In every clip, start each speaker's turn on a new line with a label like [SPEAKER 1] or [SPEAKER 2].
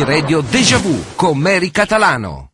[SPEAKER 1] Radio Deja Vu con Mary Catalano.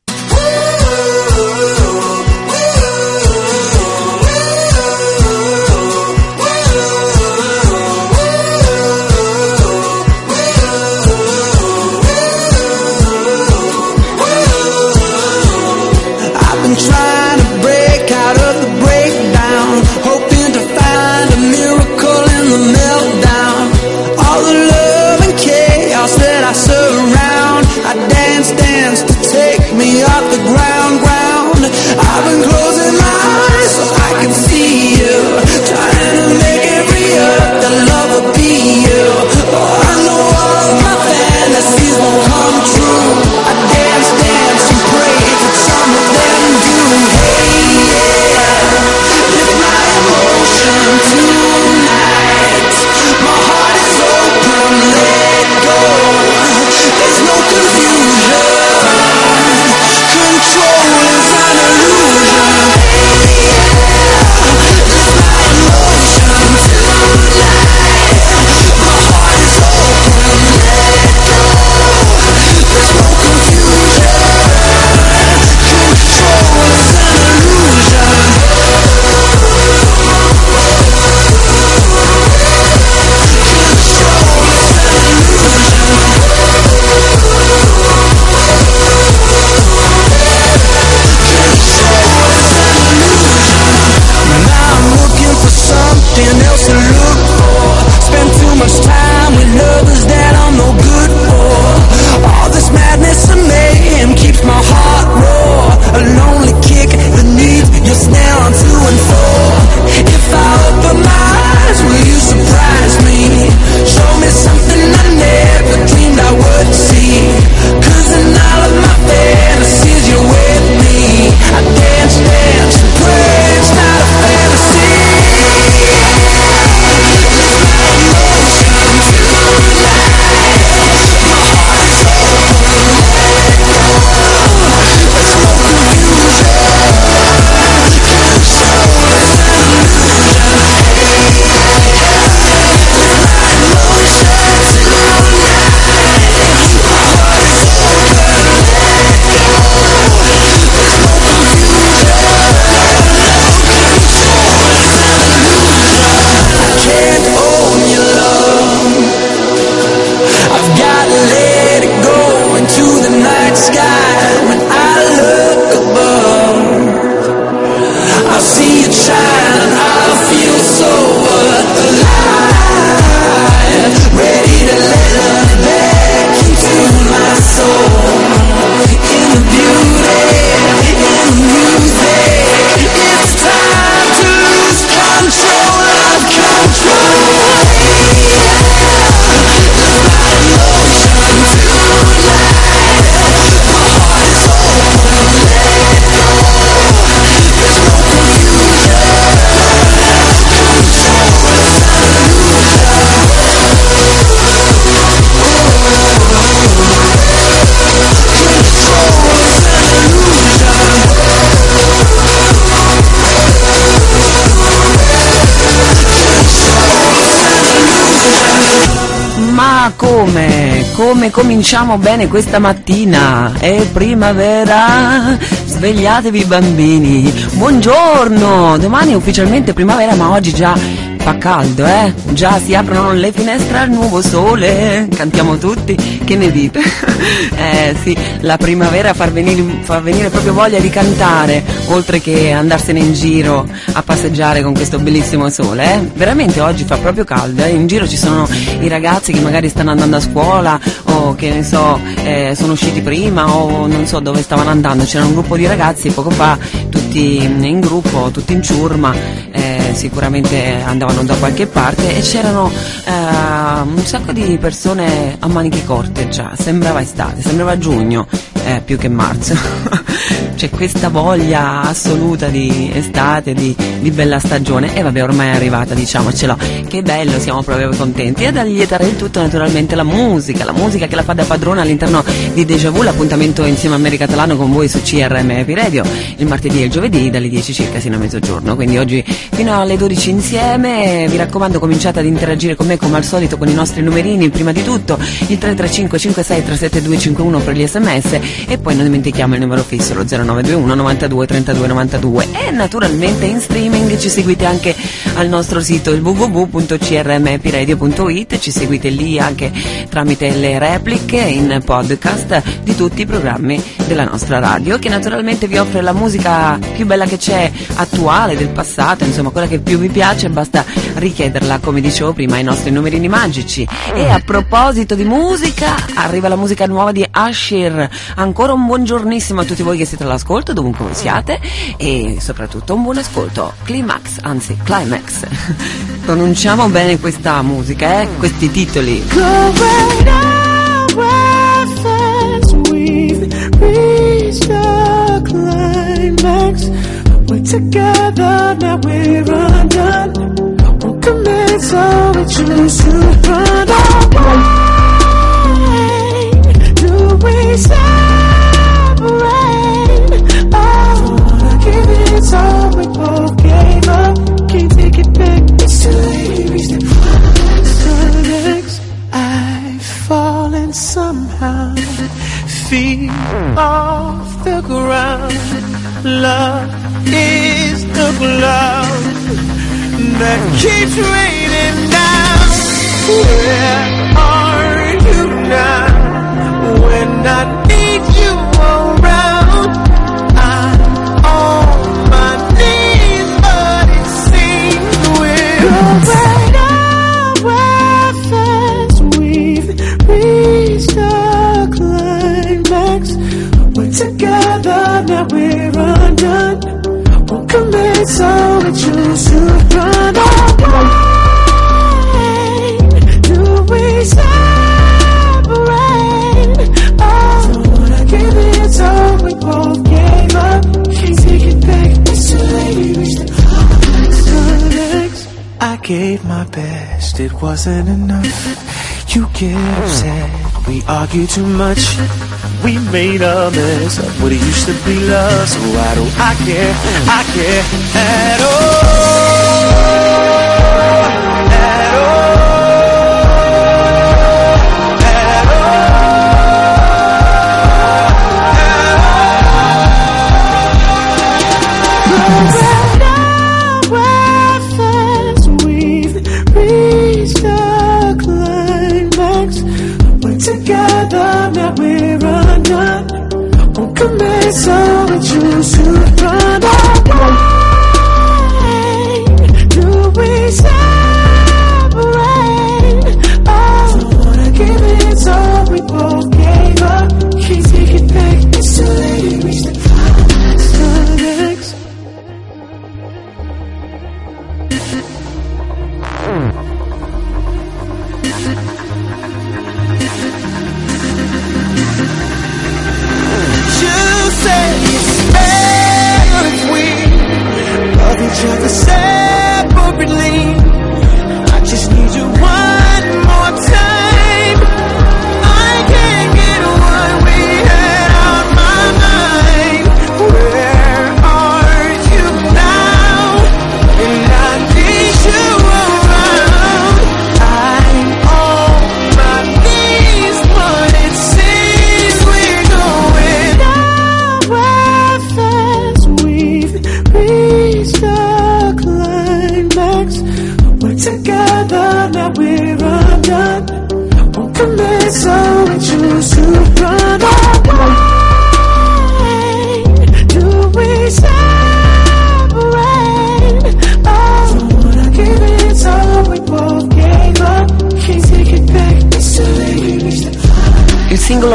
[SPEAKER 2] Come?
[SPEAKER 3] Cominciamo bene questa mattina? È primavera! Svegliatevi bambini! Buongiorno! Domani è ufficialmente primavera ma oggi già fa caldo, eh? Già si aprono le finestre al nuovo sole! Cantiamo tutti? Che ne dite? eh sì, la primavera fa venire, fa venire proprio voglia di cantare, oltre che andarsene in giro a passeggiare con questo bellissimo sole, eh? Veramente oggi fa proprio caldo, eh? In giro ci sono i ragazzi che magari stanno andando a scuola o che ne so, eh, sono usciti prima o non so dove stavano andando. C'era un gruppo di ragazzi poco fa, tutti in gruppo, tutti in ciurma, eh, sicuramente andavano da qualche parte e c'erano eh, un sacco di persone a maniche corte già, sembrava estate, sembrava giugno, eh, più che marzo.
[SPEAKER 4] c'è questa voglia assoluta di estate, di, di, bella stagione. E vabbè ormai è arrivata diciamocelo, che bello, siamo proprio contenti. E da lietare il tutto naturalmente la musica, la musica che la fa da padrona all'interno di Deja Vu, l'appuntamento insieme a America Catalano con voi su CRM Happy Radio, il martedì e il giovedì dalle 10 circa sino a mezzogiorno, quindi oggi fino alle 12 insieme, vi raccomando cominciate ad interagire con me come al solito con i nostri numerini, prima di tutto il 335 56 37251 per gli sms e poi non dimentichiamo il numero fisso lo 0921 92 32 92 e naturalmente in streaming ci seguite anche al nostro sito il www.crmpiradio.it ci seguite lì anche tramite le repliche in podcast di tutti i programmi della nostra radio che naturalmente vi offre la musica più bella che c'è attuale del passato insomma quella che più vi piace basta richiederla come dicevo prima ai nostri numerini magici. E a proposito di musica arriva la musica nuova di Ashir. Ancora un buongiornissimo a tutti voi che siete all'ascolto dovunque voi siate e soprattutto un buon ascolto. Climax anzi Climax. Pronunciamo bene questa musica eh? questi titoli. We're Feet off the ground. Love is the cloud that keeps raining down. Where are you now? When I so we choose to run away. Do we separate? Oh, don't wanna give it, so we both gave up. Can't take it back. It's too late. We reached the. I gave my best, it wasn't enough. You get upset, we argue too much. We made a mess of what it used to be love, so why don't, I care? I care at all. Together now. Aucun message, tu ne surprends run.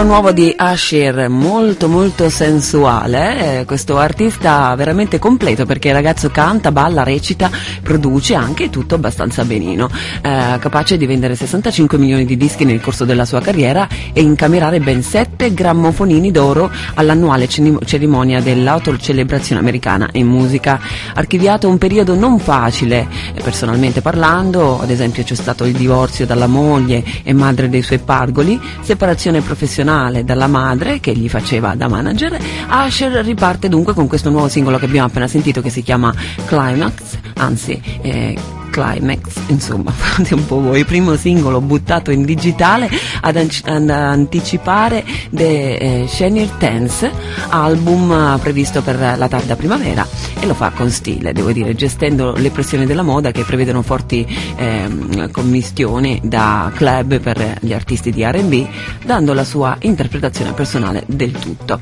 [SPEAKER 3] Nuovo di Asher, molto molto sensuale, eh, questo artista veramente completo perché il ragazzo canta, balla, recita, produce anche tutto abbastanza benino, eh, capace di vendere 65 milioni di dischi nel corso della sua carriera e incamerare ben 7 grammofonini d'oro all'annuale cerimonia dell'autocelebrazione americana in musica. Archiviato un periodo non facile, eh, personalmente parlando, ad esempio c'è stato il divorzio dalla moglie e madre dei suoi pargoli, separazione professionale professionale dalla madre che gli faceva da manager, Asher riparte dunque con questo nuovo singolo che abbiamo appena sentito che si chiama Climax, anzi eh, Climax, insomma, fate un po' voi, primo singolo buttato in digitale ad, ad anticipare The eh, Shenier Tense, album eh, previsto per la tarda primavera e lo fa con stile, devo dire, gestendo le pressioni della moda che prevedono forti eh, commistioni da club per gli artisti di R&B, dando la sua interpretazione personale del tutto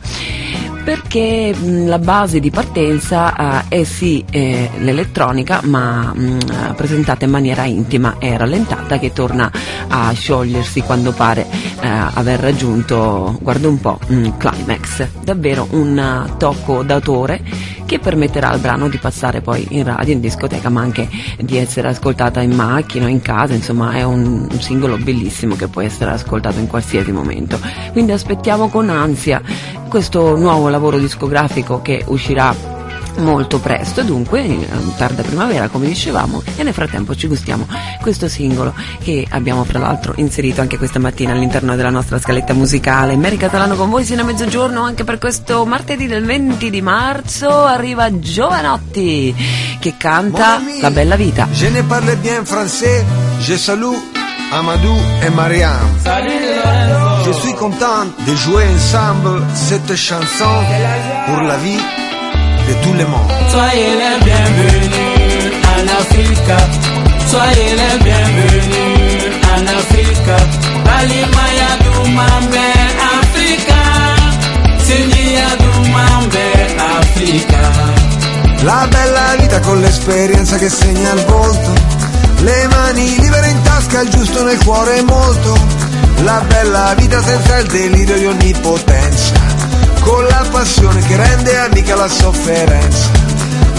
[SPEAKER 3] perché mh, la base di partenza uh, è sì eh, l'elettronica ma mh, presentata in maniera intima e rallentata che torna a sciogliersi quando pare uh, aver raggiunto, guarda un po', un climax. Davvero un tocco d'autore che permetterà al brano di passare poi in radio, in discoteca, ma anche di essere ascoltata in macchina in casa, insomma è un, un singolo bellissimo che può essere ascoltato in qualsiasi momento. Quindi aspettiamo con ansia questo nuovo lavoro discografico che uscirà molto presto, dunque in tarda primavera come dicevamo e nel frattempo ci gustiamo questo singolo che abbiamo fra l'altro inserito anche questa mattina all'interno della nostra scaletta musicale. Mary Catalano con voi sino a mezzogiorno anche per questo martedì del 20 di marzo arriva Giovanotti che canta La bella vita.
[SPEAKER 5] Je ne parle bien français, je salue Amadou et Mariam. Je suis content de jouer ensemble cette chanson pour la vie de tout le monde.
[SPEAKER 6] Soyez les bienvenus en Afrique. Soyez les bienvenus en Afrique. Balimaya Dumambe Africa. Signia Dumambe Africa.
[SPEAKER 5] La bella vita con l'esperienza che segna il volto. Le mani libere in tasca, il giusto nel cuore è molto. La bella vita senza il delirio di onnipotenza con la passione che rende amica la sofferenza.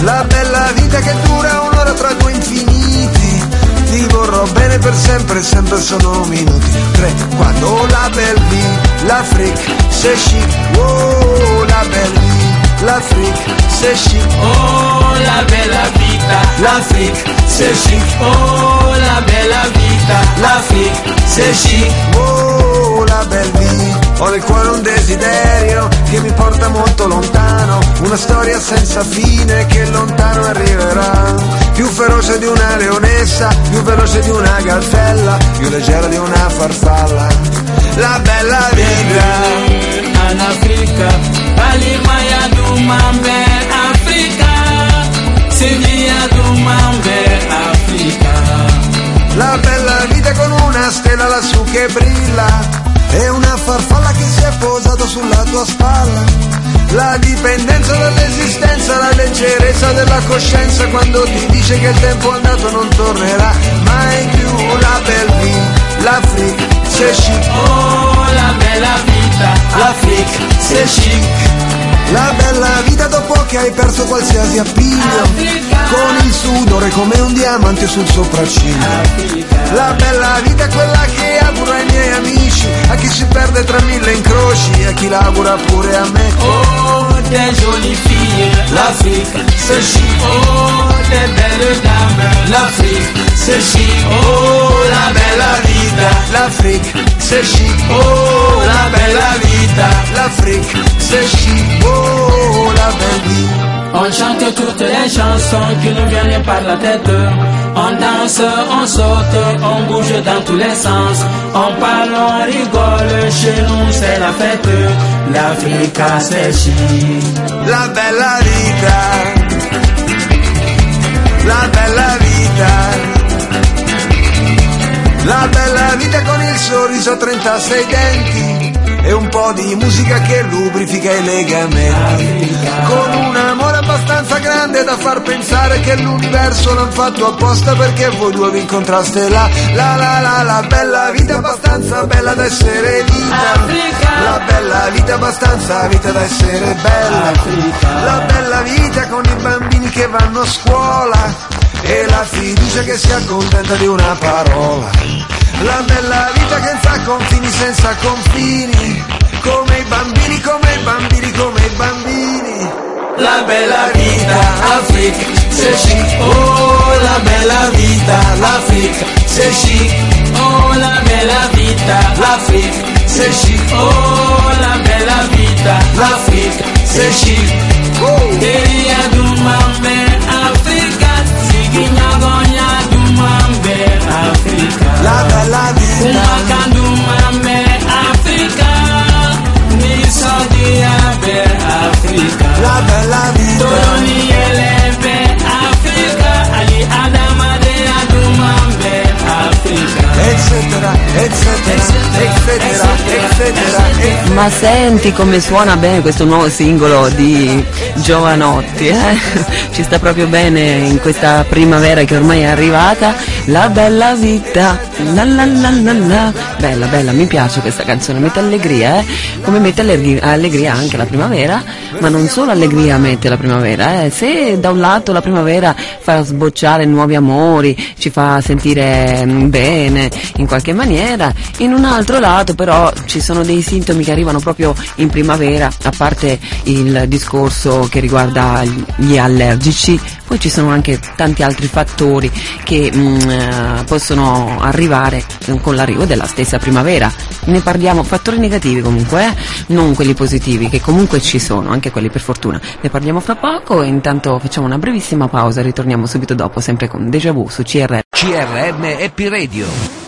[SPEAKER 5] La bella vita che dura un'ora tra due infiniti. Ti vorrò bene per sempre, sempre sono minuti. Tre, quando la belle vie, l'Afrique, c'est chic. Oh, la belle vie, l'Afrique, c'est chic.
[SPEAKER 6] Oh, la bella vita,
[SPEAKER 5] l'Afrique, c'est chic.
[SPEAKER 6] Oh, la bella vita,
[SPEAKER 5] l'Afrique, c'est chic. Oh, la belle vie. Ho nel cuore un desiderio che mi porta molto lontano, una storia senza fine che lontano arriverà. Più feroce di una leonessa, più veloce di una gazzella, più leggera di una farfalla. La bella vita.
[SPEAKER 6] in Africa. Balimaya Dumambe Africa. Signia Dumambe Africa.
[SPEAKER 5] La bella vita con una stella lassù che brilla e una farfalla che si è posato sulla tua spalla. La dipendenza dall'esistenza, la leggerezza della coscienza quando ti dice che il tempo andato non tornerà mai più. La belle vie, l'Afrique, c'est chic.
[SPEAKER 6] Oh, la bella vita,
[SPEAKER 5] l'Afrique, c'est chic. La bella vita dopo che hai perso qualsiasi appiglio Con il sudore come un diamante sul sopracciglio La bella vita è quella che auguro ai miei amici. A chi si perde tra mille incroci A chi l'augura pure a me.
[SPEAKER 6] Oh, des jolies filles,
[SPEAKER 5] L'Afrique, c'est chic
[SPEAKER 6] Oh, des belles dames,
[SPEAKER 5] L'Afrique, c'est chic
[SPEAKER 6] Oh, la bella vita,
[SPEAKER 5] L'Afrique, c'est chic
[SPEAKER 6] Oh, la bella vita.
[SPEAKER 5] L'Afrique, c'est chic Oh, la belle vie
[SPEAKER 6] On chante toutes les chansons qui nous viennent par la tête. On danse, on saute, on bouge dans tous les sens. On parle, on rigole, chez nous c'est la fête. L'Africa c'est chic.
[SPEAKER 5] La bella vita La bella vita La bella vita con il sorriso a 36 denti E un po' di musica che lubrifica i legamenti Con un amore abbastanza grande da far pensare che l'universo l'han fatto apposta perché voi due vi incontraste là. La la la la bella vita abbastanza bella da essere vita. La bella vita abbastanza vita da essere bella. La bella vita con i bambini che vanno a scuola e la fiducia che si accontenta di una parola. La bella vita che senza confini, senza confini, come i bambini, come i bambini, come i bambini.
[SPEAKER 6] La bella vita, Afrique, c'est chic. Oh, la bella vita, l'Afrique, c'est chic. Oh, la bella vita, l'Afrique, c'est chic. Oh, la bella vita, l'Afrique, c'est chic. Oh. Queria do mambe, Africa, siginyagonya do mambe, Africa.
[SPEAKER 5] La bella vita,
[SPEAKER 6] Umakandu mambe, Africa, nisodia Africa.
[SPEAKER 5] La bella vita,
[SPEAKER 6] Toloni elebe Africa, Ali Adamade Adumambe Africa.
[SPEAKER 5] eccetera, eccetera, eccetera, eccetera, eccetera.
[SPEAKER 3] Ma senti come suona bene questo nuovo singolo di Giovanotti, eh? Ci sta proprio bene in questa primavera che ormai è arrivata. La bella vita, la la la la la. Bella, bella, mi piace questa canzone, mette allegria, eh? Come mette allegri- allegria anche la primavera, ma non solo allegria mette la primavera, eh? Se da un lato la primavera fa sbocciare nuovi amori, ci fa sentire mm, bene in qualche maniera, in un altro lato però ci sono dei sintomi che arrivano proprio in primavera, a parte il discorso che riguarda gli allergici, poi ci sono anche tanti altri fattori che mm, eh, possono arrivare con l'arrivo della stessa primavera. Ne parliamo, fattori negativi comunque, eh? non quelli positivi, che comunque ci sono, anche quelli per fortuna. Ne parliamo fra poco e intanto facciamo una brevissima pausa ritorniamo subito dopo, sempre con Deja Vu su CRM.
[SPEAKER 1] CRM Happy Radio.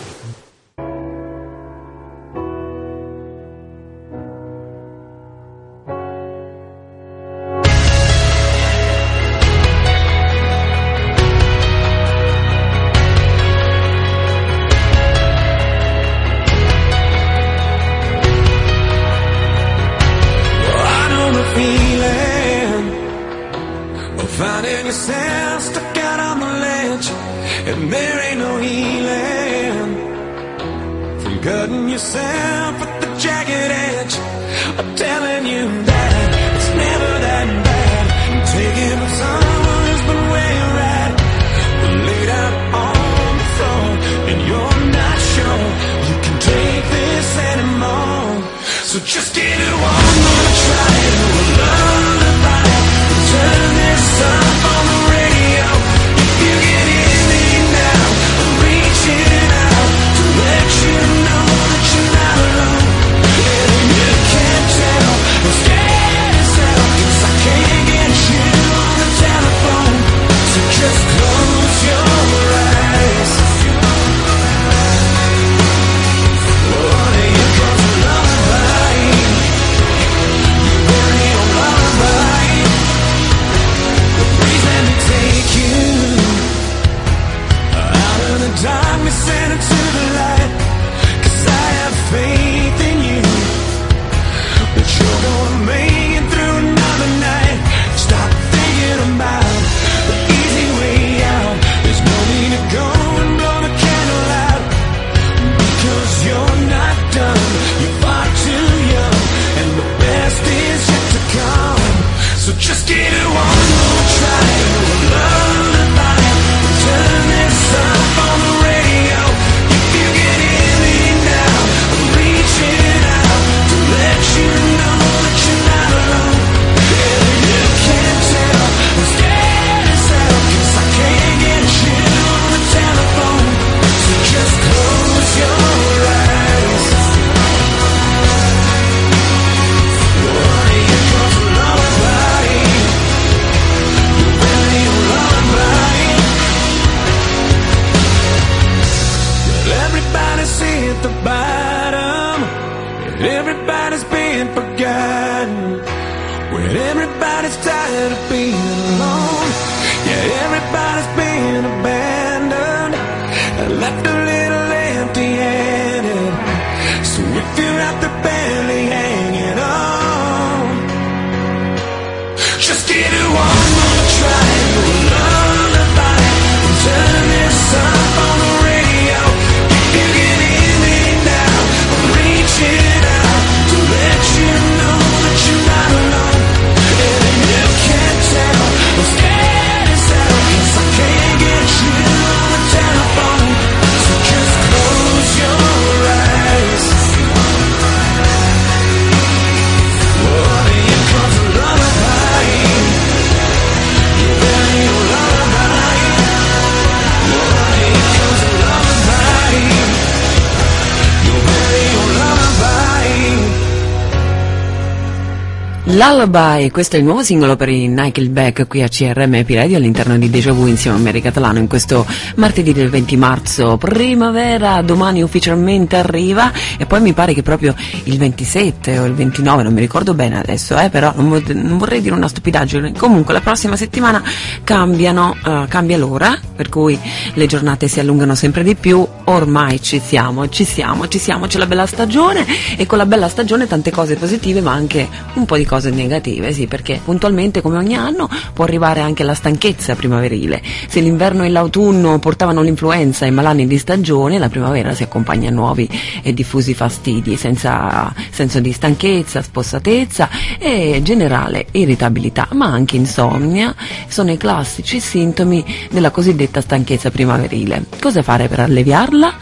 [SPEAKER 7] Lullaby,
[SPEAKER 3] questo è il nuovo singolo per i Nickelback qui a CRM Radio all'interno di Deja Vu insieme a Mary Catalano in questo martedì del 20 marzo, primavera, domani ufficialmente arriva e poi mi pare che proprio il 27 o il 29, non mi ricordo bene adesso, eh, però non, non vorrei dire una stupidaggine, comunque la prossima settimana cambiano, uh, cambia l'ora, per cui le giornate si allungano sempre di più, ormai ci siamo, ci siamo, ci siamo, c'è la bella stagione e con la bella stagione tante cose positive ma anche un po' di cose negative, sì, perché puntualmente come ogni anno può arrivare anche la stanchezza primaverile. Se l'inverno e l'autunno portavano l'influenza e malanni di stagione, la primavera si accompagna a nuovi e diffusi fastidi, senza senso di stanchezza, spossatezza e generale irritabilità, ma anche insonnia, sono i classici sintomi della cosiddetta stanchezza primaverile. Cosa fare per alleviarla?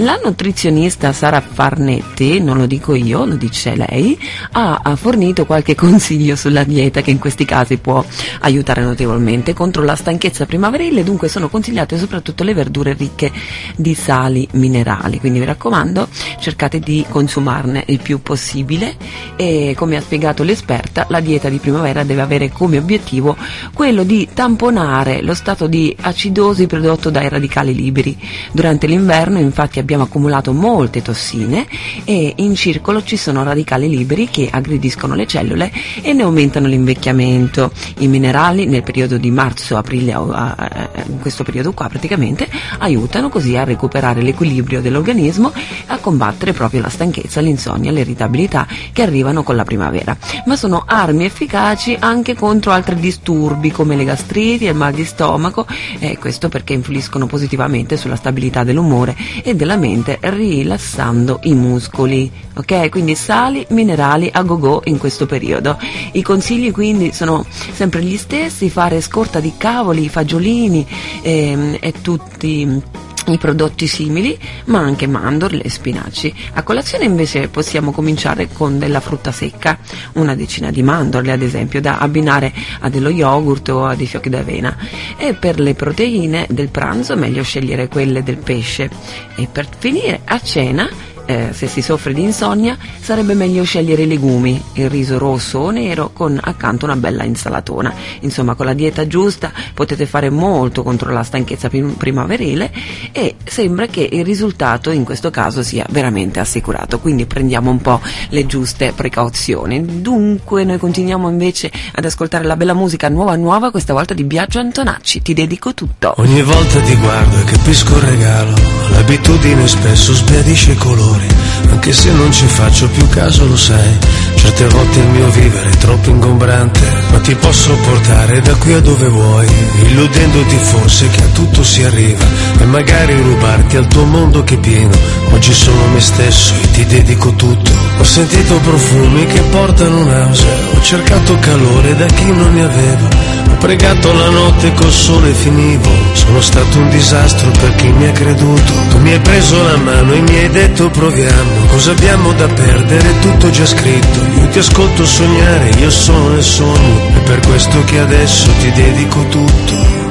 [SPEAKER 3] La nutrizionista Sara Farnetti, non lo dico io, lo dice lei, ha, ha fornito qualche consiglio sulla dieta che in questi casi può aiutare notevolmente contro la stanchezza primaverile, dunque sono consigliate soprattutto le verdure ricche di sali minerali, quindi vi raccomando cercate di consumarne il più possibile. E come ha spiegato l'esperta la dieta di primavera deve avere come obiettivo quello di tamponare lo stato di acidosi prodotto dai radicali liberi. Durante l'inverno infatti abbiamo accumulato molte tossine e in circolo ci sono radicali liberi che aggrediscono le cellule e ne aumentano l'invecchiamento. I minerali nel periodo di marzo-aprile, in questo periodo qua praticamente, aiutano così a recuperare l'equilibrio dell'organismo e a combattere proprio la stanchezza, l'insonnia, l'irritabilità che arrivano con la primavera. Ma sono armi efficaci anche contro altri disturbi come le gastriti e il mal di stomaco, e questo perché influiscono positivamente sulla stabilità dell'umore e della mente rilassando i muscoli. Ok? Quindi sali, minerali a go-go in questo periodo. I consigli quindi sono sempre gli stessi, fare scorta di cavoli, fagiolini ehm, e tutti i prodotti simili, ma anche mandorle e spinaci. A colazione invece possiamo cominciare con della frutta secca, una decina di mandorle ad esempio, da abbinare a dello yogurt o a dei fiocchi d'avena. E per le proteine del pranzo meglio scegliere quelle del pesce. E per finire a cena eh, se si soffre di insonnia sarebbe meglio scegliere i legumi, il riso rosso o nero con accanto una bella insalatona. Insomma, con la dieta giusta potete fare molto contro la stanchezza primaverile e sembra che il risultato in questo caso sia veramente assicurato. Quindi prendiamo un po' le giuste precauzioni. Dunque, noi continuiamo invece ad ascoltare la bella musica nuova nuova, questa volta di Biagio Antonacci. Ti dedico tutto.
[SPEAKER 8] Ogni volta ti guardo e capisco il regalo, l'abitudine spesso sbiadisce i colori errori, anche se non ci faccio più caso lo sai. Certe volte il mio vivere è troppo ingombrante, ma ti posso portare da qui a dove vuoi, illudendoti forse che a tutto si arriva e magari rubarti al tuo mondo che è pieno. Oggi sono me stesso e ti dedico tutto. Ho sentito profumi che portano nausea, ho cercato calore da chi non ne aveva. Pregato la notte col sole finivo, sono stato un disastro per chi mi ha creduto. Tu mi hai preso la mano e mi hai detto proviamo, cosa abbiamo da perdere, tutto già scritto. Io ti ascolto sognare, io sono nel sogno, è per questo che adesso ti dedico tutto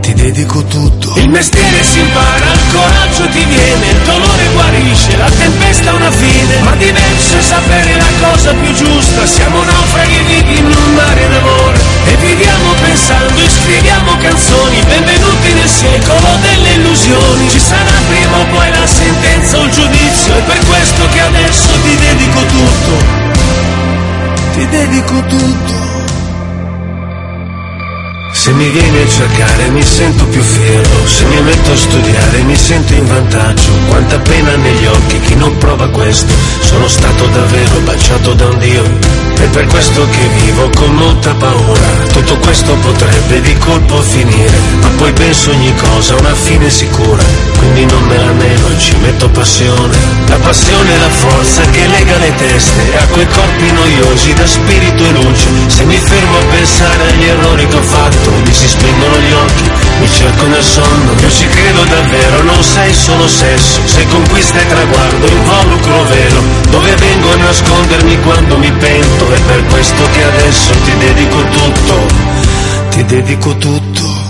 [SPEAKER 8] ti dedico tutto.
[SPEAKER 9] Il mestiere si impara, il coraggio ti viene, il dolore guarisce, la tempesta ha una fine, ma diverso è sapere la cosa più giusta. Siamo naufraghi vivi in un mare d'amore e viviamo pensando e scriviamo canzoni. Benvenuti nel secolo delle illusioni. Ci sarà prima o poi la sentenza o il giudizio, è per questo che adesso ti dedico tutto. Ti dedico tutto.
[SPEAKER 8] Se mi vieni a cercare mi sento più fiero, se mi metto a studiare mi sento in vantaggio. Quanta pena negli occhi chi non prova questo. Sono stato davvero baciato da un Dio. È per questo che vivo con molta paura. Tutto questo potrebbe di colpo finire. Ma poi penso ogni cosa ha una fine sicura. Quindi non me la nego ci metto passione. La passione è la forza che lega le teste a quei corpi noiosi da spirito e luce. Se mi fermo a pensare agli errori che ho fatto mi si spengono gli occhi, mi cerco nel sonno, io ci credo davvero, non sei solo sesso, sei conquista e traguardo, involucro vero, dove vengo a nascondermi quando mi pento, è per questo che adesso ti dedico tutto, ti dedico tutto.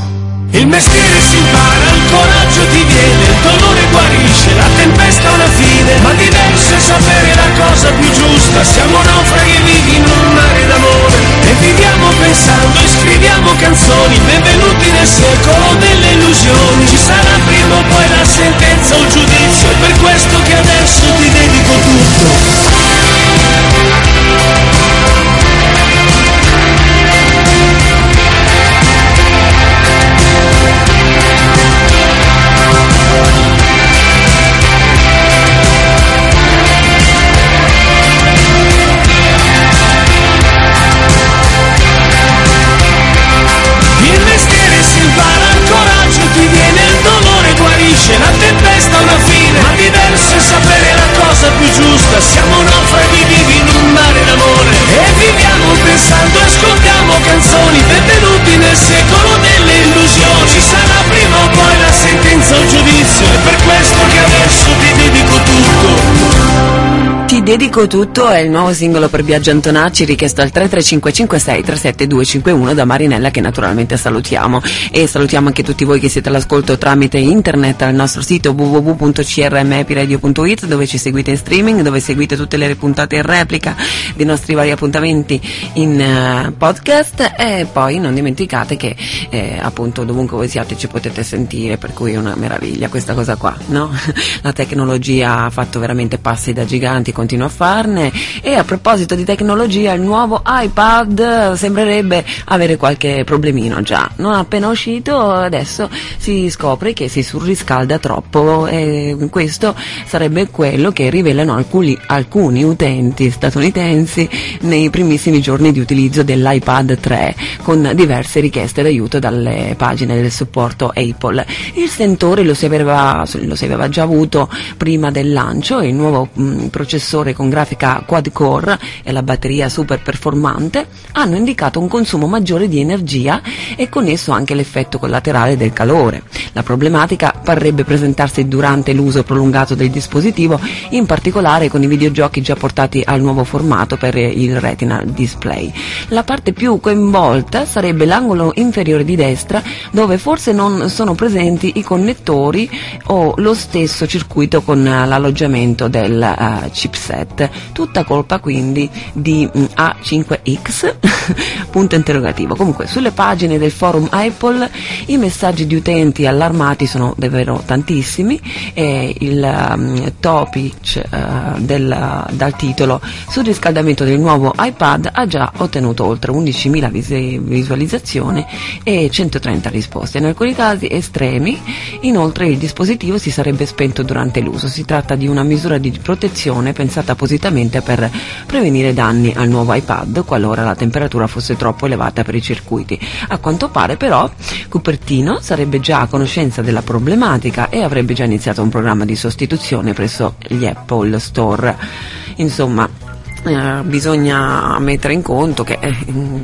[SPEAKER 9] Il mestiere si impara, il coraggio ti viene, il dolore guarisce, la tempesta ha una fine, ma diverso è sapere la cosa più giusta, siamo naufraghi vivi in un e viviamo pensando e scriviamo canzoni, benvenuti nel secolo delle illusioni. Ci sarà prima o poi la sentenza o il giudizio, è per questo che adesso ti dedico tutto.
[SPEAKER 3] Dedico tutto è il nuovo singolo per Biagio Antonacci richiesto al 33556 37251 da Marinella che naturalmente salutiamo e salutiamo anche tutti voi che siete all'ascolto tramite internet al nostro sito www.crmepiradio.it dove ci seguite in streaming, dove seguite tutte le puntate in replica dei nostri vari appuntamenti in eh, podcast e poi non dimenticate che eh, appunto dovunque voi siate ci potete sentire per cui è una meraviglia questa cosa qua, no? La tecnologia ha fatto veramente passi da giganti, continua a farne. E a proposito di tecnologia il nuovo iPad sembrerebbe avere qualche problemino già, non appena uscito adesso si scopre che si surriscalda troppo e questo sarebbe quello che rivelano alcuni, alcuni utenti statunitensi nei primissimi giorni di utilizzo dell'iPad 3 con diverse richieste d'aiuto dalle pagine del supporto Apple. Il sentore lo si aveva, lo si aveva già avuto prima del lancio, il nuovo mh, processore con grafica quad core e la batteria super performante hanno indicato un consumo maggiore di energia e con esso anche l'effetto collaterale del calore. La problematica parrebbe presentarsi durante l'uso prolungato del dispositivo, in particolare con i videogiochi già portati al nuovo formato per il Retina Display. La parte più coinvolta sarebbe l'angolo inferiore di destra dove forse non sono presenti i connettori o lo stesso circuito con l'alloggiamento del eh, chipset. Tutta colpa quindi di mm, A5X, punto interrogativo. Comunque sulle pagine del forum Apple i messaggi di utenti allarmati sono davvero tantissimi e il um, topic eh, del- dal titolo sul riscaldamento del nuovo iPad ha già ottenuto oltre 11.000 visi- visualizzazioni e 130 risposte. In alcuni casi estremi, inoltre il dispositivo si sarebbe spento durante l'uso. Si tratta di una misura di protezione pensata appositamente per prevenire danni al nuovo iPad qualora la temperatura fosse troppo elevata per i circuiti. A quanto pare però Cupertino sarebbe già a conoscenza della problematica e avrebbe già iniziato un programma di sostituzione presso gli Apple Store. Insomma, eh, bisogna mettere in conto che eh,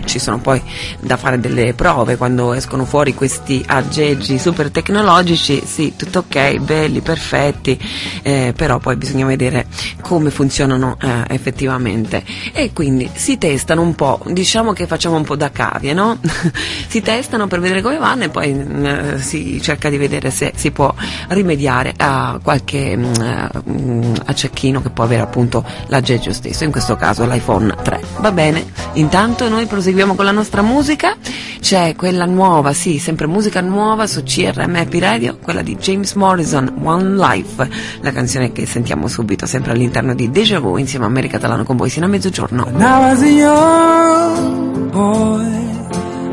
[SPEAKER 3] ci sono poi da fare delle prove. Quando escono fuori questi aggeggi super tecnologici, sì, tutto ok, belli, perfetti, eh, però poi bisogna vedere come funzionano eh, effettivamente. E quindi si testano un po', diciamo che facciamo un po' da cavie, no? si testano per vedere come vanno e poi mm, eh, si cerca di vedere se si può rimediare a qualche mm, mm, accecchino che può avere appunto l'aggeggio stesso, in questo caso l'iPhone 3. Va bene, intanto noi proseguiamo con la nostra musica, c'è quella nuova, sì, sempre musica nuova su CRM Happy Radio, quella di James Morrison, One Life, la canzone che sentiamo subito sempre all'interno di Deja Vu insieme a America Catalano con voi sino a mezzogiorno.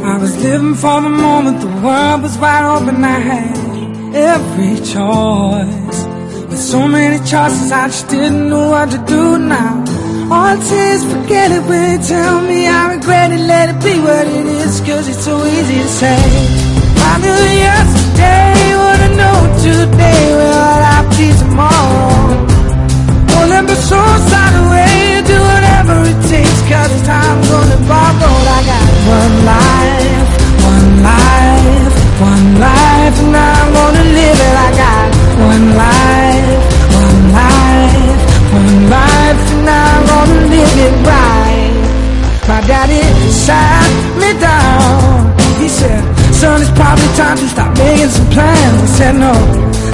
[SPEAKER 10] I was living for the moment the world was wide open. I had every choice. With so many choices, I just didn't know what to do now. All is, forget it when they tell me I regret it. Let it be what it is, cause it's so easy to say. I knew yesterday what I know today. Will I be tomorrow? Won't let my soul slide away, do whatever it takes, cause time's gonna borrowed. I got one life, one life, one life, and I'm gonna live it. I got one life, one life, one life, and I'm live it right. My daddy sat me down. He said, son, it's probably time to stop making some plans. I said, no,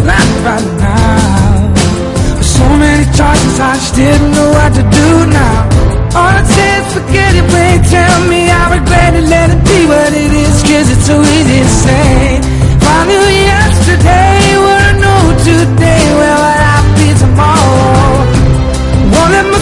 [SPEAKER 10] not right now. With so many choices, I just didn't know what to do now. All I say is forget it, wait, tell me I regret it, let it be what it is, cause it's so easy to say. If I knew yesterday what I know today, where would I be tomorrow?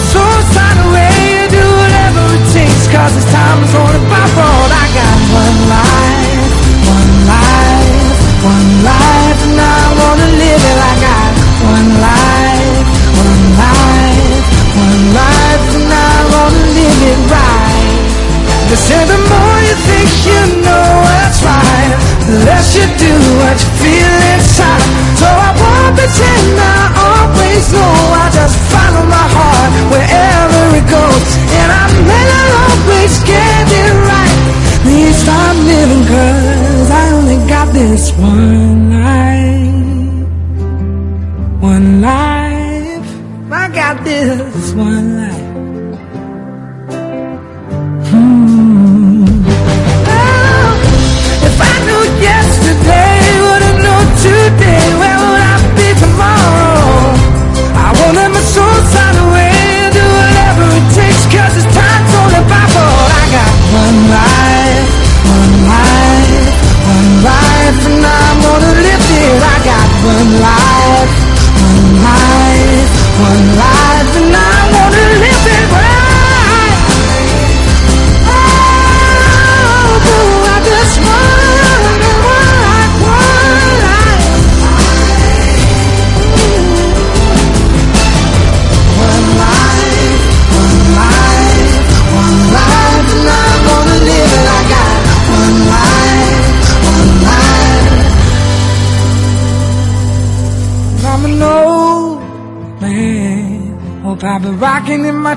[SPEAKER 10] My soul sign away and do whatever it takes, cause this time is only borrowed. I got one life, one life, one life, and I wanna live it. like I got one life, one life, one life, and I wanna live it right. They say the more you think you know what's right, the less you do what you feel inside. So I won't pretend I always know. I just follow my heart wherever it goes, and I may not always get it right. At least living 'cause I only got this one life, one life. I got this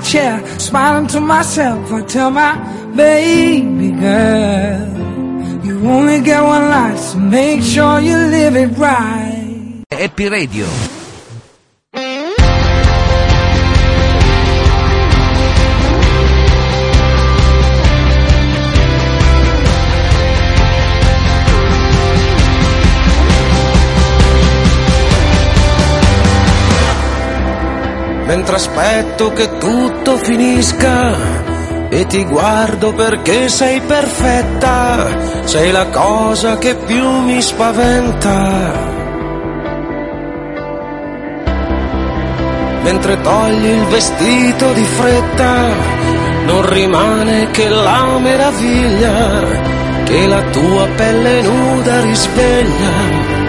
[SPEAKER 10] chair, smiling to myself. I tell my baby girl, you only get one life, so make sure you live it right.
[SPEAKER 11] Happy Radio.
[SPEAKER 12] Mentre aspetto che tutto finisca e ti guardo perché sei perfetta, sei la cosa che più mi spaventa. Mentre togli il vestito di fretta, non rimane che la meraviglia che la tua pelle nuda risveglia.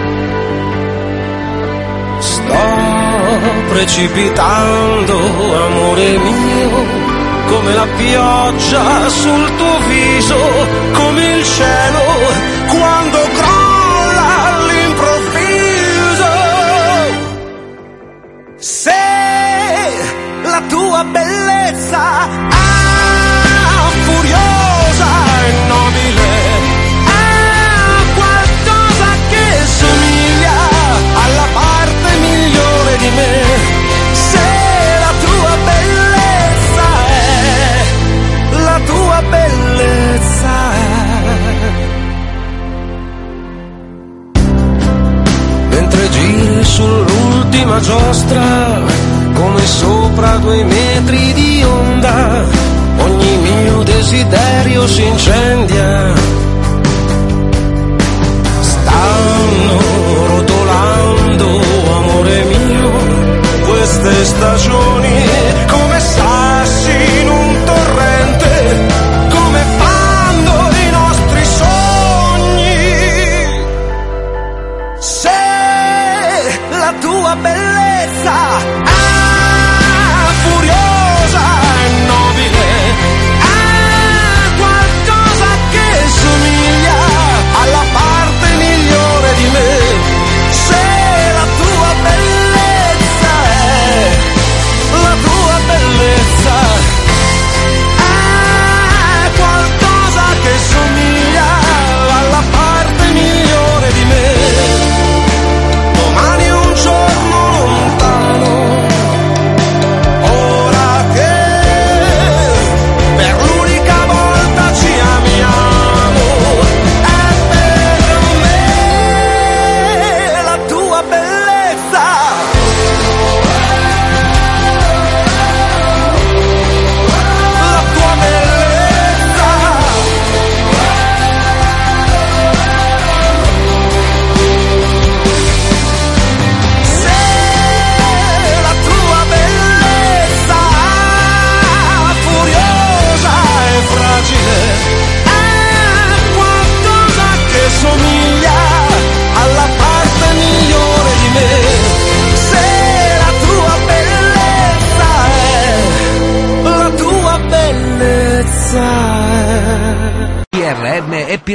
[SPEAKER 12] Precipitando, amore mio, come la pioggia sul tuo viso, come il cielo quando crolla all'improvviso. Se la tua bellezza, sull'ultima giostra, come sopra due metri di onda, ogni mio desiderio si incendia. Stanno rotolando, amore mio, queste stagioni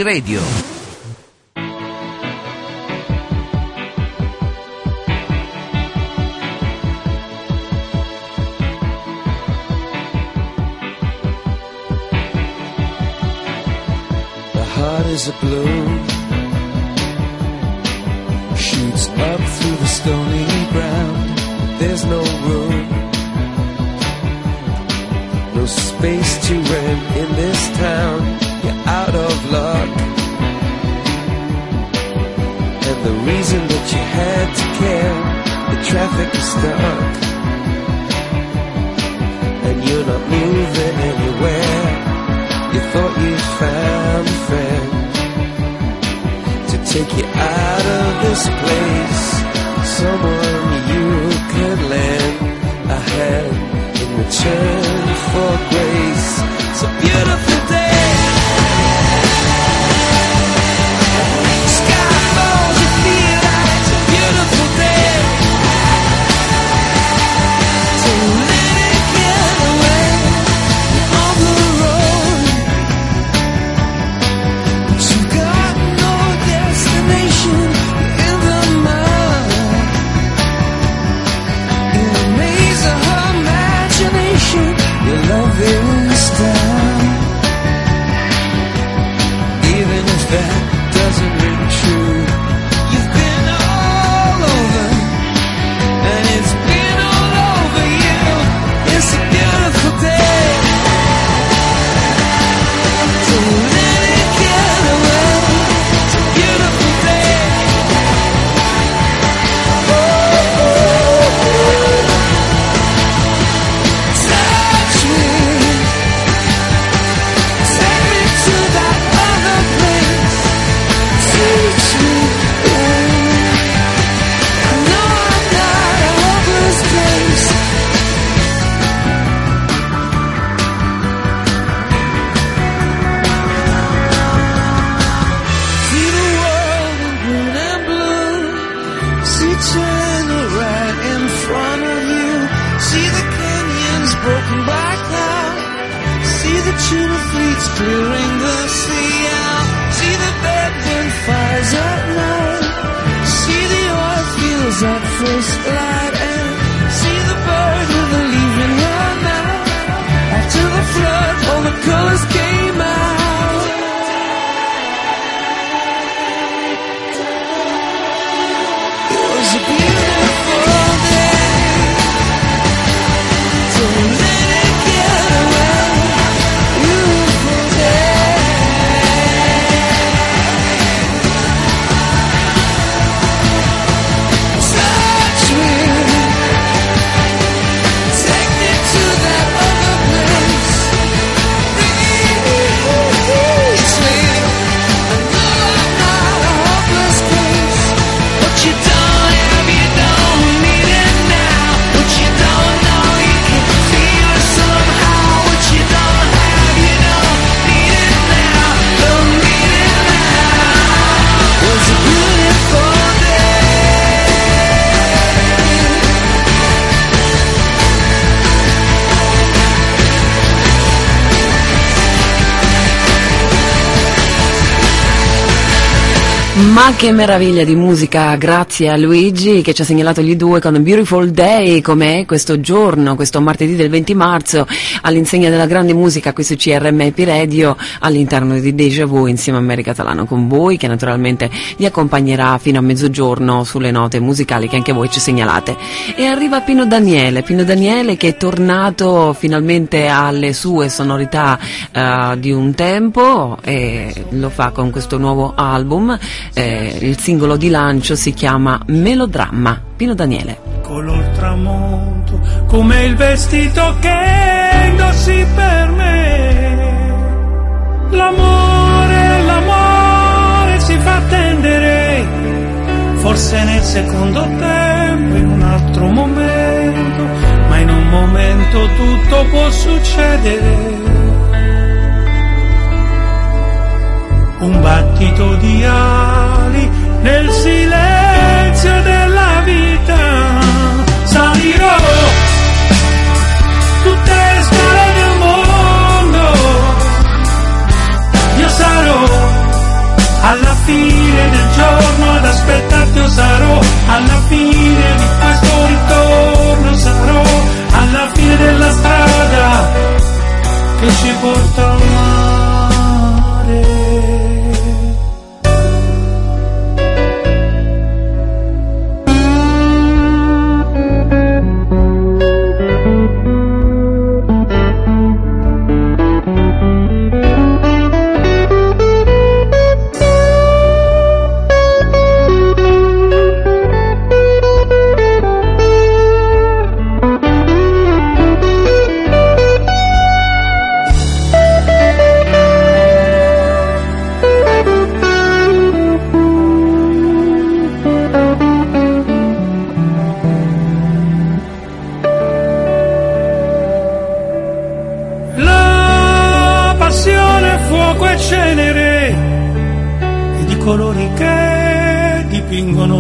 [SPEAKER 1] Radio.
[SPEAKER 7] Reason that you had to care The traffic is stuck And you're not moving anywhere you thought you found a friend to take you out of this place. Someone you could lend a hand in return for grace. It's a beautiful day.
[SPEAKER 3] Ma che meraviglia di musica, grazie a Luigi che ci ha segnalato gli due con Beautiful Day, com'è questo giorno, questo martedì del 20 marzo, all'insegna della grande musica qui su CRM Radio, all'interno di Deja Vu insieme a Mary Catalano con voi, che naturalmente vi accompagnerà fino a mezzogiorno sulle note musicali che anche voi ci segnalate. E arriva Pino Daniele, Pino Daniele che è tornato finalmente alle sue sonorità eh, di un tempo e lo fa con questo nuovo album. Eh, il singolo di lancio si chiama Melodramma. Pino Daniele.
[SPEAKER 9] color tramonto, come il vestito che indossi per me. L'amore, l'amore si fa attendere, forse nel secondo tempo, in un altro momento, ma in un momento tutto può succedere. un battito di ali nel silenzio della vita. Salirò tutte le scale del mondo, io sarò alla fine del giorno ad aspettarti, io sarò alla fine di questo ritorno, sarò alla fine della strada che ci porta avanti.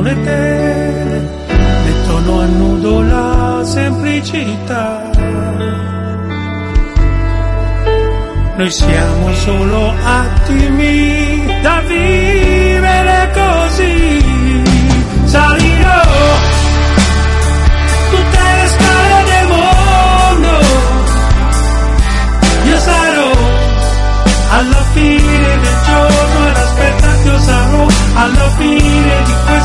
[SPEAKER 9] Le tele, mettono a nudo la semplicità. Noi siamo solo attimi da vivere così. Salirò tutte le scale del mondo io sarò alla fine del giorno ed aspetta io sarò alla fine di questo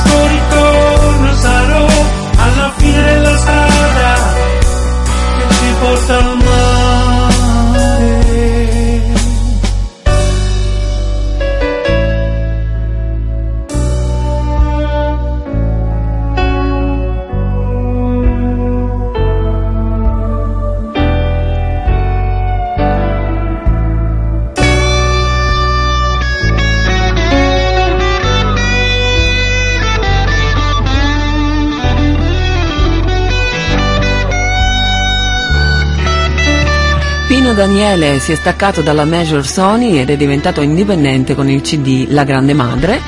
[SPEAKER 3] Daniele si è staccato dalla major Sony ed è diventato indipendente con il CD La Grande Madre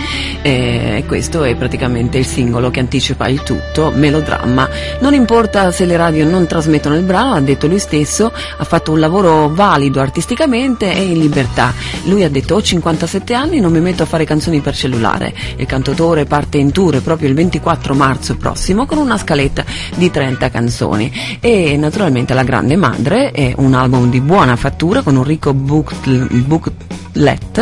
[SPEAKER 3] e questo è praticamente il singolo che anticipa il tutto, melodramma. Non importa se le radio non trasmettono il brano, ha detto lui stesso, ha fatto un lavoro valido artisticamente e in libertà. Lui ha detto ho 57 anni, non mi metto a fare canzoni per cellulare. Il cantautore parte in tour proprio il 24 marzo prossimo con una scaletta di 30 canzoni e naturalmente La Grande Madre è un album di buona fattura con un ricco booklet,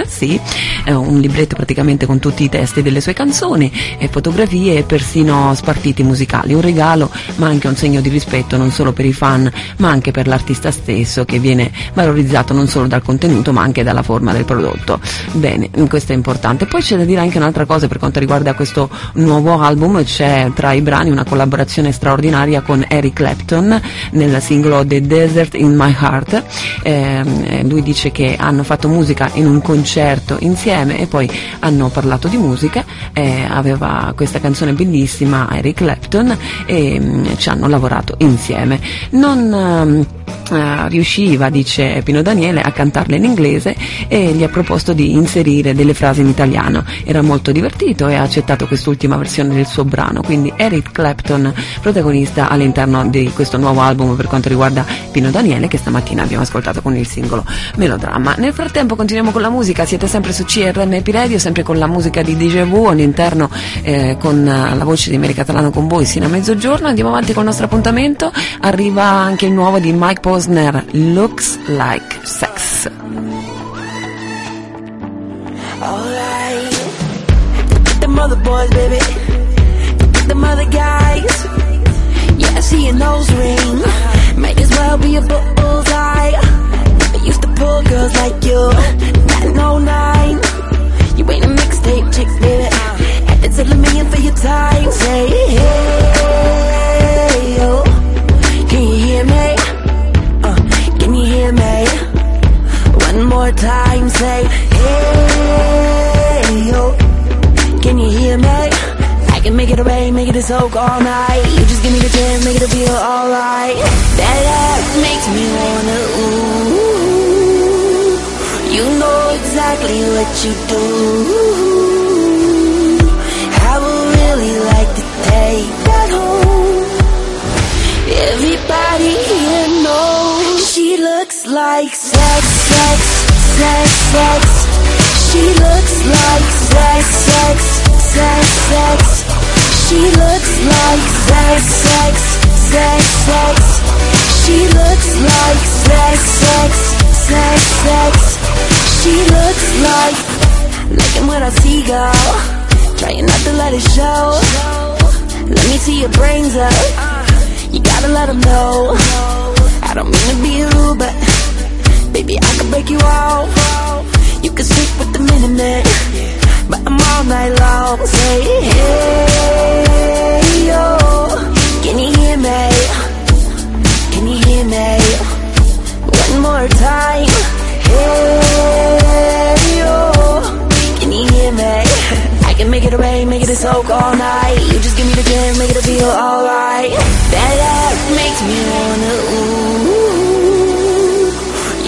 [SPEAKER 3] sì, è un libretto praticamente con tutti i testi delle sue canzoni e fotografie e persino spartiti musicali, un regalo ma anche un segno di rispetto non solo per i fan ma anche per l'artista stesso che viene valorizzato non solo dal contenuto ma anche dalla forma del prodotto. Bene, questo è importante. Poi c'è da dire anche un'altra cosa per quanto riguarda questo nuovo album, c'è tra i brani una collaborazione straordinaria con Eric Clapton nel singolo The Desert in My Heart. Eh, lui dice che hanno fatto musica in un concerto insieme e poi hanno parlato di musica, eh, aveva questa canzone bellissima Eric Clapton e mh, ci hanno lavorato insieme. Non ehm, eh, riusciva, dice Pino Daniele, a cantarla in inglese e gli ha proposto di inserire delle frasi in italiano. Era molto divertito e ha accettato quest'ultima versione del suo brano, quindi Eric Clapton protagonista all'interno di questo nuovo album per quanto riguarda Pino Daniele che stamattina abbiamo ascoltato con il singolo Melodramma. Nel frattempo continuiamo con la musica, siete sempre su CRMP Radio, sempre con la musica di Déjà Vu all'interno eh, con eh, la voce di Mary Catalano con voi sino a mezzogiorno. Andiamo avanti con il nostro appuntamento, arriva anche il nuovo di Mike Posner, Looks Like Sex.
[SPEAKER 1] Alright. Might as well be a bullseye. I used to pull girls like you. Not no nine. You ain't a mixtape chick, baby. Had to tell a million for your time. Say, hey, yo. Can you hear me? Uh, can you hear me? One more time, say, hey, yo. Can you hear me? Make it a rain, make it a soak all night. You just give me the chance, make it feel alright. That ass makes me wanna ooh. You know exactly what you do. I would really like to take that home. Everybody here knows she looks like sex, sex, sex, sex. She looks like sex, sex, sex, sex. She looks like sex, sex, sex, sex. She looks like sex, sex, sex, sex. She looks like, like I'm with a seagull. Trying not to let it show. Let me see your brains up. You gotta let them know. I don't mean to be rude, but baby, I could break you off. You can stick with the minute, but I'm all night long. Say, hey, yo, can you hear me? Can you hear me? One more time. Hey, yo, can you hear me? I can make it rain, make it a soak all night. You just give me the gem, make it feel alright. That ass makes me wanna ooh.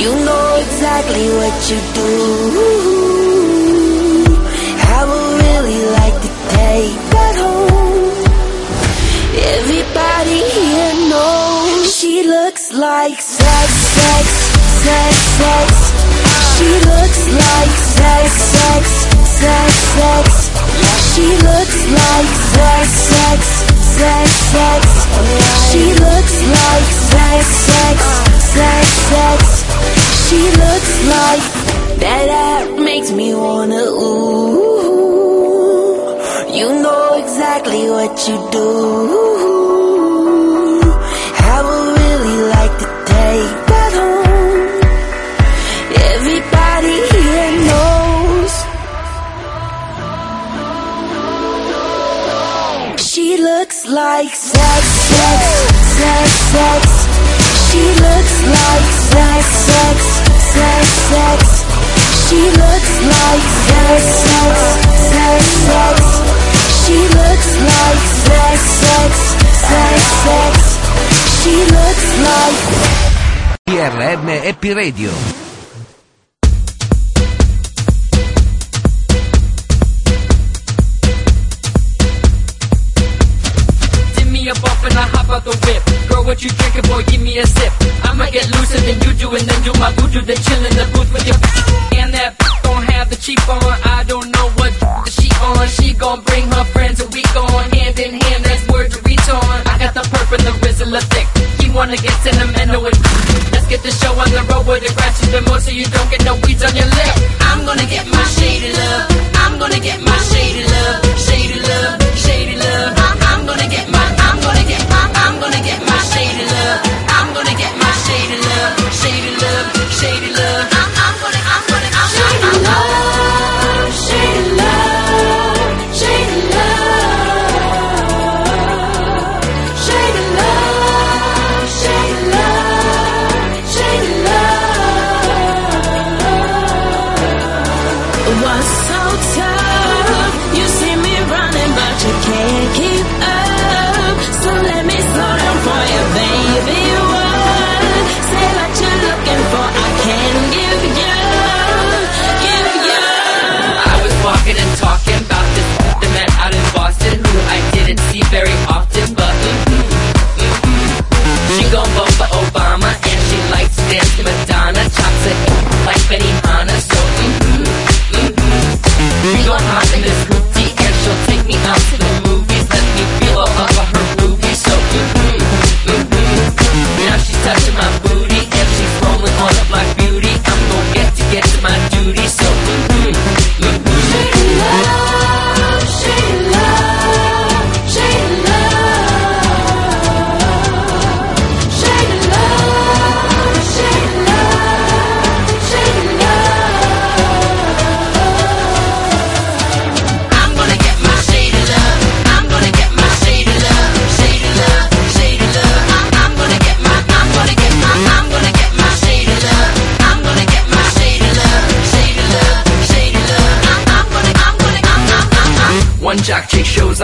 [SPEAKER 1] You know exactly what you do. Sex, sex, sex, sex. She looks like sex, sex, sex, sex. She looks like sex, sex, sex, sex. She looks like sex, sex, sex, sex. She looks like that. That makes me wanna ooh. You know exactly what you do. Like sex, sex, sex, sex. She looks like sex, sex, sex, sex. She looks like sex, sex, sex, sex. She looks like sex, sex, sex, sex. She looks like
[SPEAKER 13] PRM Happy Radio.
[SPEAKER 14] What you drinking, boy? Give me a sip. I'ma get looser than you do and then do my voodoo. Then chill in the booth with your and that don't have the cheap on. I don't know what she on. She gon' bring her friends and we gon' hand in hand. That's word to reach on. I got the and the rizzle thick. You wanna get sentimental with Let's get the show on the road where the grass been more so you don't get no weeds on your lip. I'm gonna get my shady love. I'm gonna get my shady love. Shady love. Shady love. I'm gonna get my. I'm gonna get my. I'm gonna get my Shady love.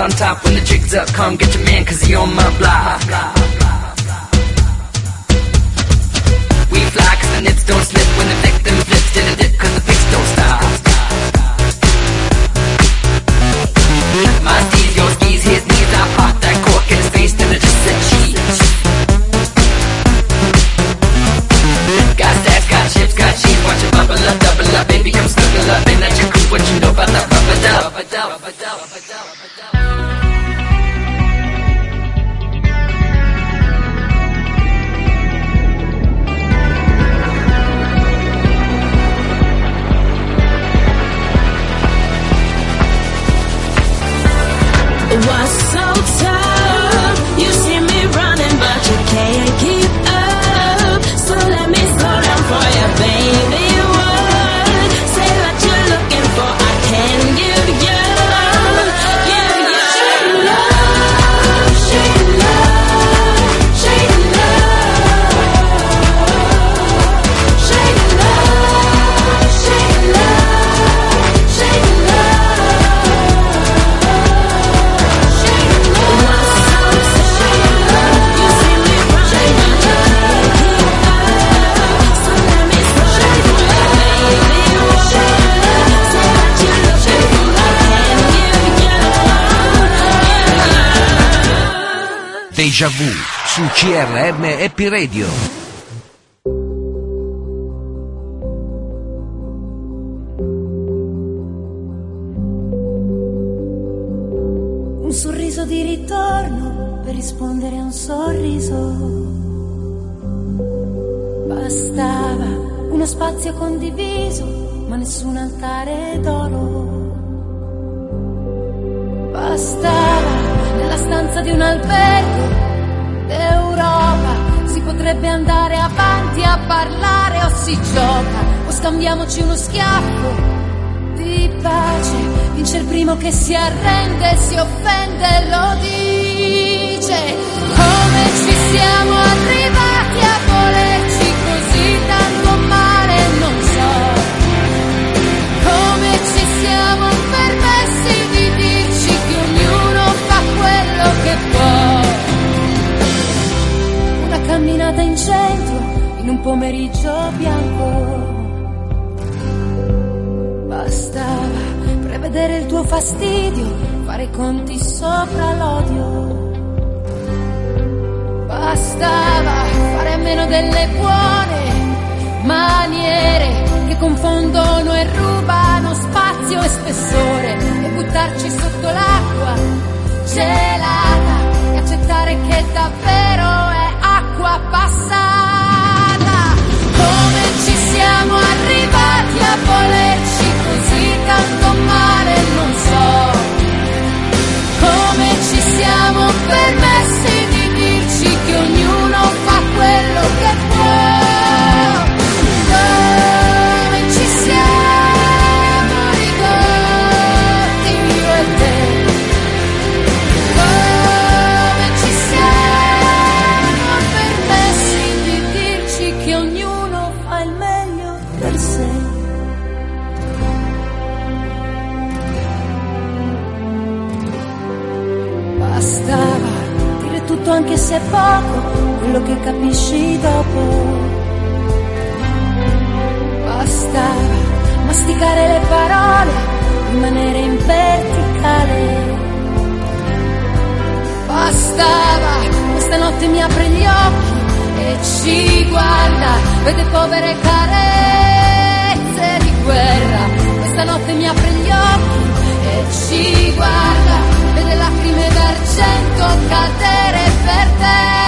[SPEAKER 14] On top when the jig's up. Come get your
[SPEAKER 1] Deja Vu su CRM Happy Radio.
[SPEAKER 15] Un sorriso di ritorno per rispondere a un sorriso. Bastava uno spazio condiviso, ma nessun altare d'oro. Bastava nella stanza di un albergo potrebbe andare avanti a parlare o si gioca o scambiamoci uno schiaffo di pace. Vince il primo che si arrende, si offende, lo dice. Come ci siamo arrivati camminata in centro, in un pomeriggio bianco. Bastava prevedere il tuo fastidio, fare i conti sopra l'odio. Bastava fare a meno delle buone maniere che confondono e rubano spazio e spessore e buttarci sotto l'acqua gelata e accettare che davvero è acqua passata. Come ci siamo arrivati a volerci così tanto male, non so. Come ci siamo permessi di dirci che ognuno fa quello che può. Tutto anche se è poco, quello che capisci dopo. Bastava masticare le parole, rimanere in verticale. Bastava, questa notte mi apre gli occhi e ci guarda, vede povere carezze di guerra. Questa notte mi apre gli occhi e ci guarda, vede lacrime d'argento cadere per terra.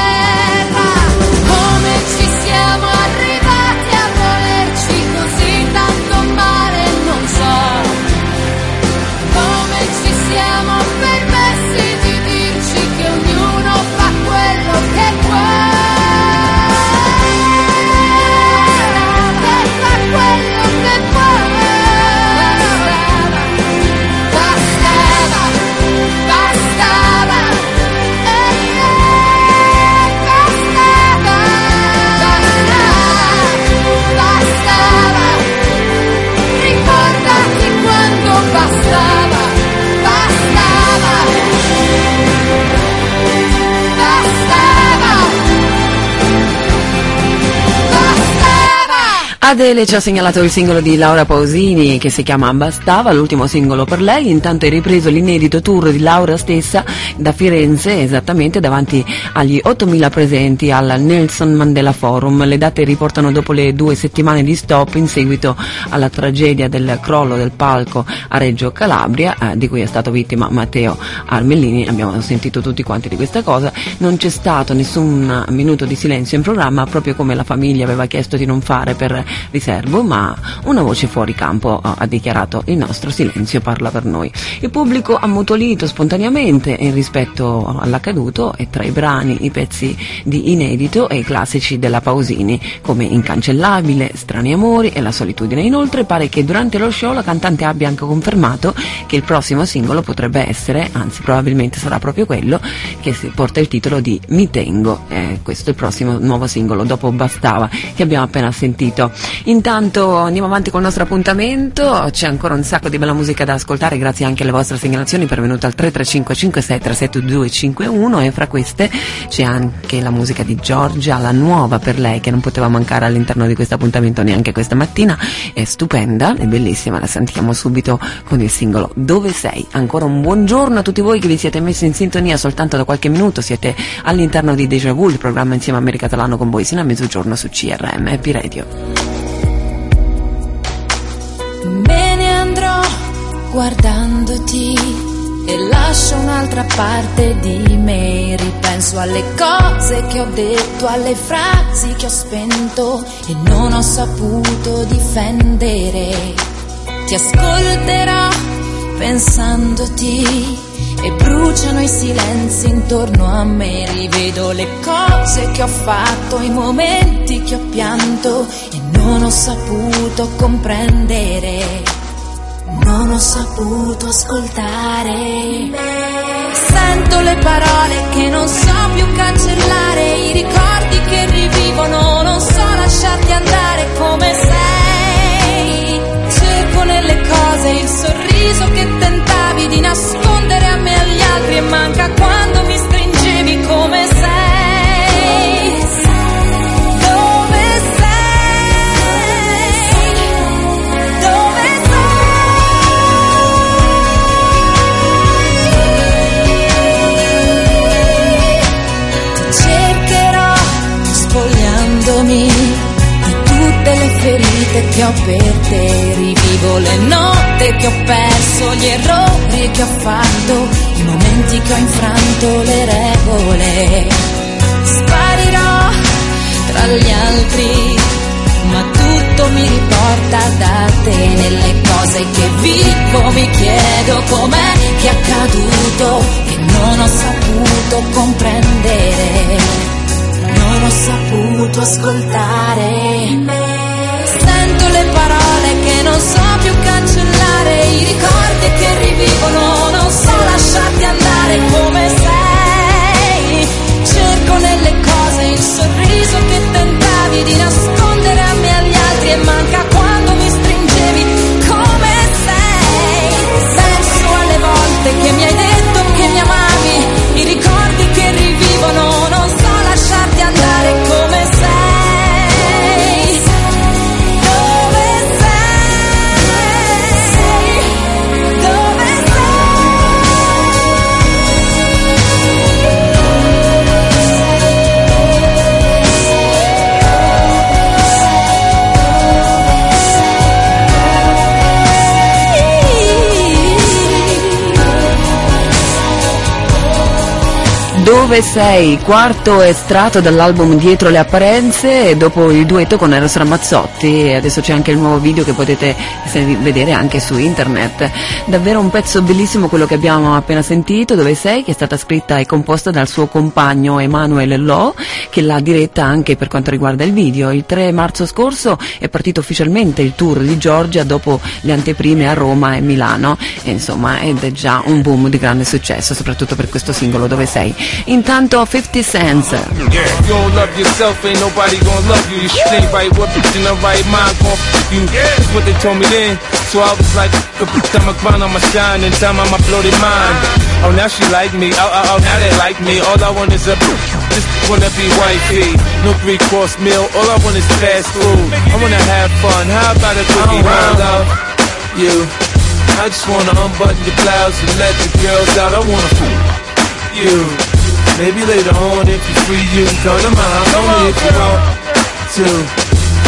[SPEAKER 3] Adele ci ha segnalato il singolo di Laura Pausini che si chiama Bastava, l'ultimo singolo per lei, intanto è ripreso l'inedito tour di Laura stessa da Firenze, esattamente davanti agli 8.000 presenti al Nelson Mandela Forum. Le date riportano dopo le due settimane di stop in seguito alla tragedia del crollo del palco a Reggio Calabria, eh, di cui è stato vittima Matteo Armellini, abbiamo sentito tutti quanti di questa cosa, non c'è stato nessun minuto di silenzio in programma, proprio come la famiglia aveva chiesto di non fare per riservo, ma una voce fuori campo ha dichiarato il nostro silenzio parla per noi. Il pubblico ha mutolito spontaneamente rispetto all'accaduto e tra i brani i pezzi di inedito e i classici della Pausini come Incancellabile, Strani Amori e La Solitudine. Inoltre pare che durante lo show la cantante abbia anche confermato che il prossimo singolo potrebbe essere, anzi probabilmente sarà proprio quello, che porta il titolo di Mi Tengo. Eh, questo è il prossimo nuovo singolo dopo Bastava che abbiamo appena sentito. Intanto andiamo avanti con il nostro appuntamento, c'è ancora un sacco di bella musica da ascoltare grazie anche alle vostre segnalazioni pervenute al 33556372251 e fra queste c'è anche la musica di Giorgia, la nuova per lei che non poteva mancare all'interno di questo appuntamento neanche questa mattina, è stupenda, è bellissima, la sentiamo subito con il singolo Dove sei? Ancora un buongiorno a tutti voi che vi siete messi in sintonia soltanto da qualche minuto, siete all'interno di Deja Vu, il programma insieme a America Catalano con voi sino a mezzogiorno su CRM Happy Radio.
[SPEAKER 15] Guardandoti e lascio un'altra parte di me. Ripenso alle cose che ho detto, alle frasi che ho spento e non ho saputo difendere. Ti ascolterò pensandoti e bruciano i silenzi intorno a me. Rivedo le cose che ho fatto, i momenti che ho pianto e non ho saputo comprendere. Non ho saputo ascoltare. Sento le parole che non so più cancellare, i ricordi che rivivono, non so lasciarti andare come sei. Cerco nelle cose il sorriso che tentavi di nascondere a me e agli altri e manca quando mi stringevi come sei. Ferite che ho per te. Rivivo le notte che ho perso, gli errori che ho fatto, i momenti che ho infranto le regole. Sparirò tra gli altri, ma tutto mi riporta da te nelle cose che vivo. Mi chiedo com'è che è accaduto e non ho saputo comprendere non ho saputo ascoltare. Sento le parole che non so più cancellare, i ricordi che rivivono, non so lasciarti andare come sei. Cerco nelle cose il sorriso che tentavi di nascondere a me agli altri e manca Dove sei?
[SPEAKER 3] Quarto estratto dall'album Dietro le apparenze dopo il duetto con Eros Ramazzotti e adesso c'è anche il nuovo video che potete vedere anche su internet. Davvero un pezzo bellissimo quello che abbiamo appena sentito, Dove sei? che è stata scritta e composta dal suo compagno Emanuele Lo che l'ha diretta anche per quanto riguarda il video. Il 3 marzo scorso è partito ufficialmente il tour di Giorgia dopo le anteprime a Roma e Milano e insomma ed è già un boom di grande successo soprattutto per questo singolo Dove sei? Intanto 50 Cent
[SPEAKER 16] Yeah. You don't love yourself, ain't nobody gonna love you. You shit ain't right, what bitch in the right mind gon' f you. That's what they told me then. So I was like, a bitch, I'ma grind on my shine and time I'ma blow their mind. Oh, now she like me, oh, oh, oh, now they like me. All I want is a just wanna be wifey. No three course meal, all I want is fast food. I wanna have fun, how about a cookie? I love you. I just wanna unbutton your blouse and let the girls out. I wanna f you. Maybe later on if you're free you can come to my house only if you want to.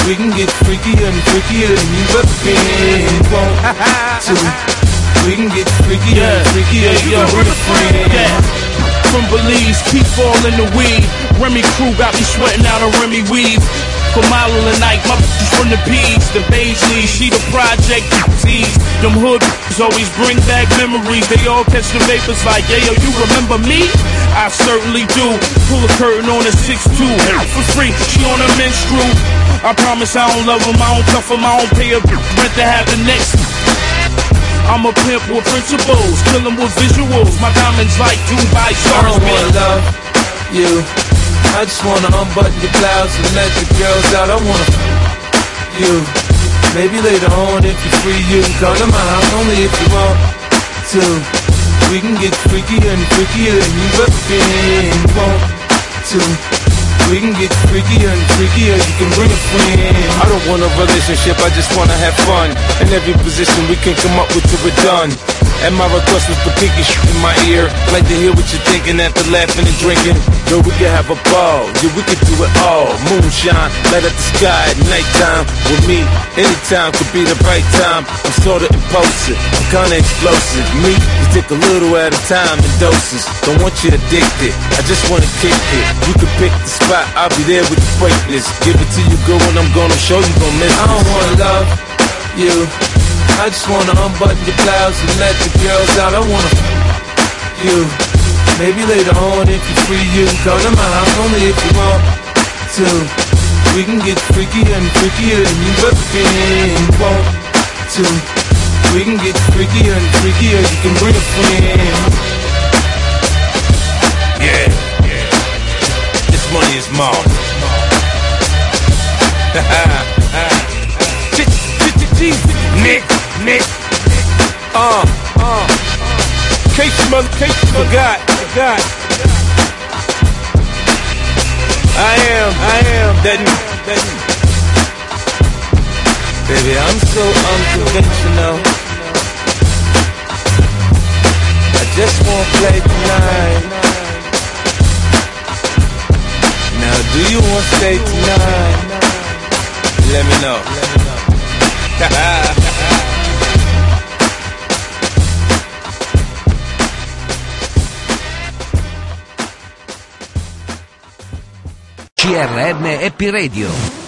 [SPEAKER 16] We can get freakier and freakier than you've ever been. want to. We can get freakier and freakier than you've ever been.
[SPEAKER 9] From Belize, keep falling the weed. Remy crew got me sweating out a Remy weave. From Mile and Night, my bitches from the P's, the Baisley, she the project T's. Them hood always bring back memories. They all catch the vapors like, yeah, yo, you remember me? I certainly do. Pull a curtain on a 6'2", for free. She on a menstrual. I promise I don't love them, I don't cuff them, I don't pay a rent to have the next. I'm a pimp with principles, kill 'em with visuals. My diamonds like Dubai
[SPEAKER 16] I
[SPEAKER 9] stars,
[SPEAKER 16] don't wanna love you. I just wanna unbutton your blouse and let the girls out. I wanna you. Maybe later on if you're free, you can come to my house only if you want to. We can get freakier and freakier than you've ever been. Want to. We can get freakier and freakier, you can bring a friend. I don't want a relationship, I just wanna have fun. In every position we can come up with till we're done. And my request was for pinky in my ear. Like to hear what you're thinking after laughing and drinking. Yo, we can have a ball, yeah, we can do it all. Moonshine, light up the sky at nighttime. With me, anytime could be the right time. I'm sorta impulsive, I'm kinda explosive. Me, you take a little at a time in doses. Don't want you addicted, I just wanna kick it. You can pick the spot, I'll be there with the breakless. Give it to you, girl, when I'm gonna show you gon' miss. I don't wanna love you. I just wanna unbutton your blouse and let the girls out. I wanna you. Maybe later on if you're free, you can come to my house only if you want to. We can get freakier and freakier than you've ever been. Want to? We can get freakier and freakier. You can bring a friend. Yeah. Money is mine. Nick, Nick. Uh, uh. Case you mother, case you forgot, forgot. I am, I am that, that. Baby, I'm so unconventional. I just wanna play tonight. Now, do you wanna stay tonight? Let me know.
[SPEAKER 17] CRM Happy Radio.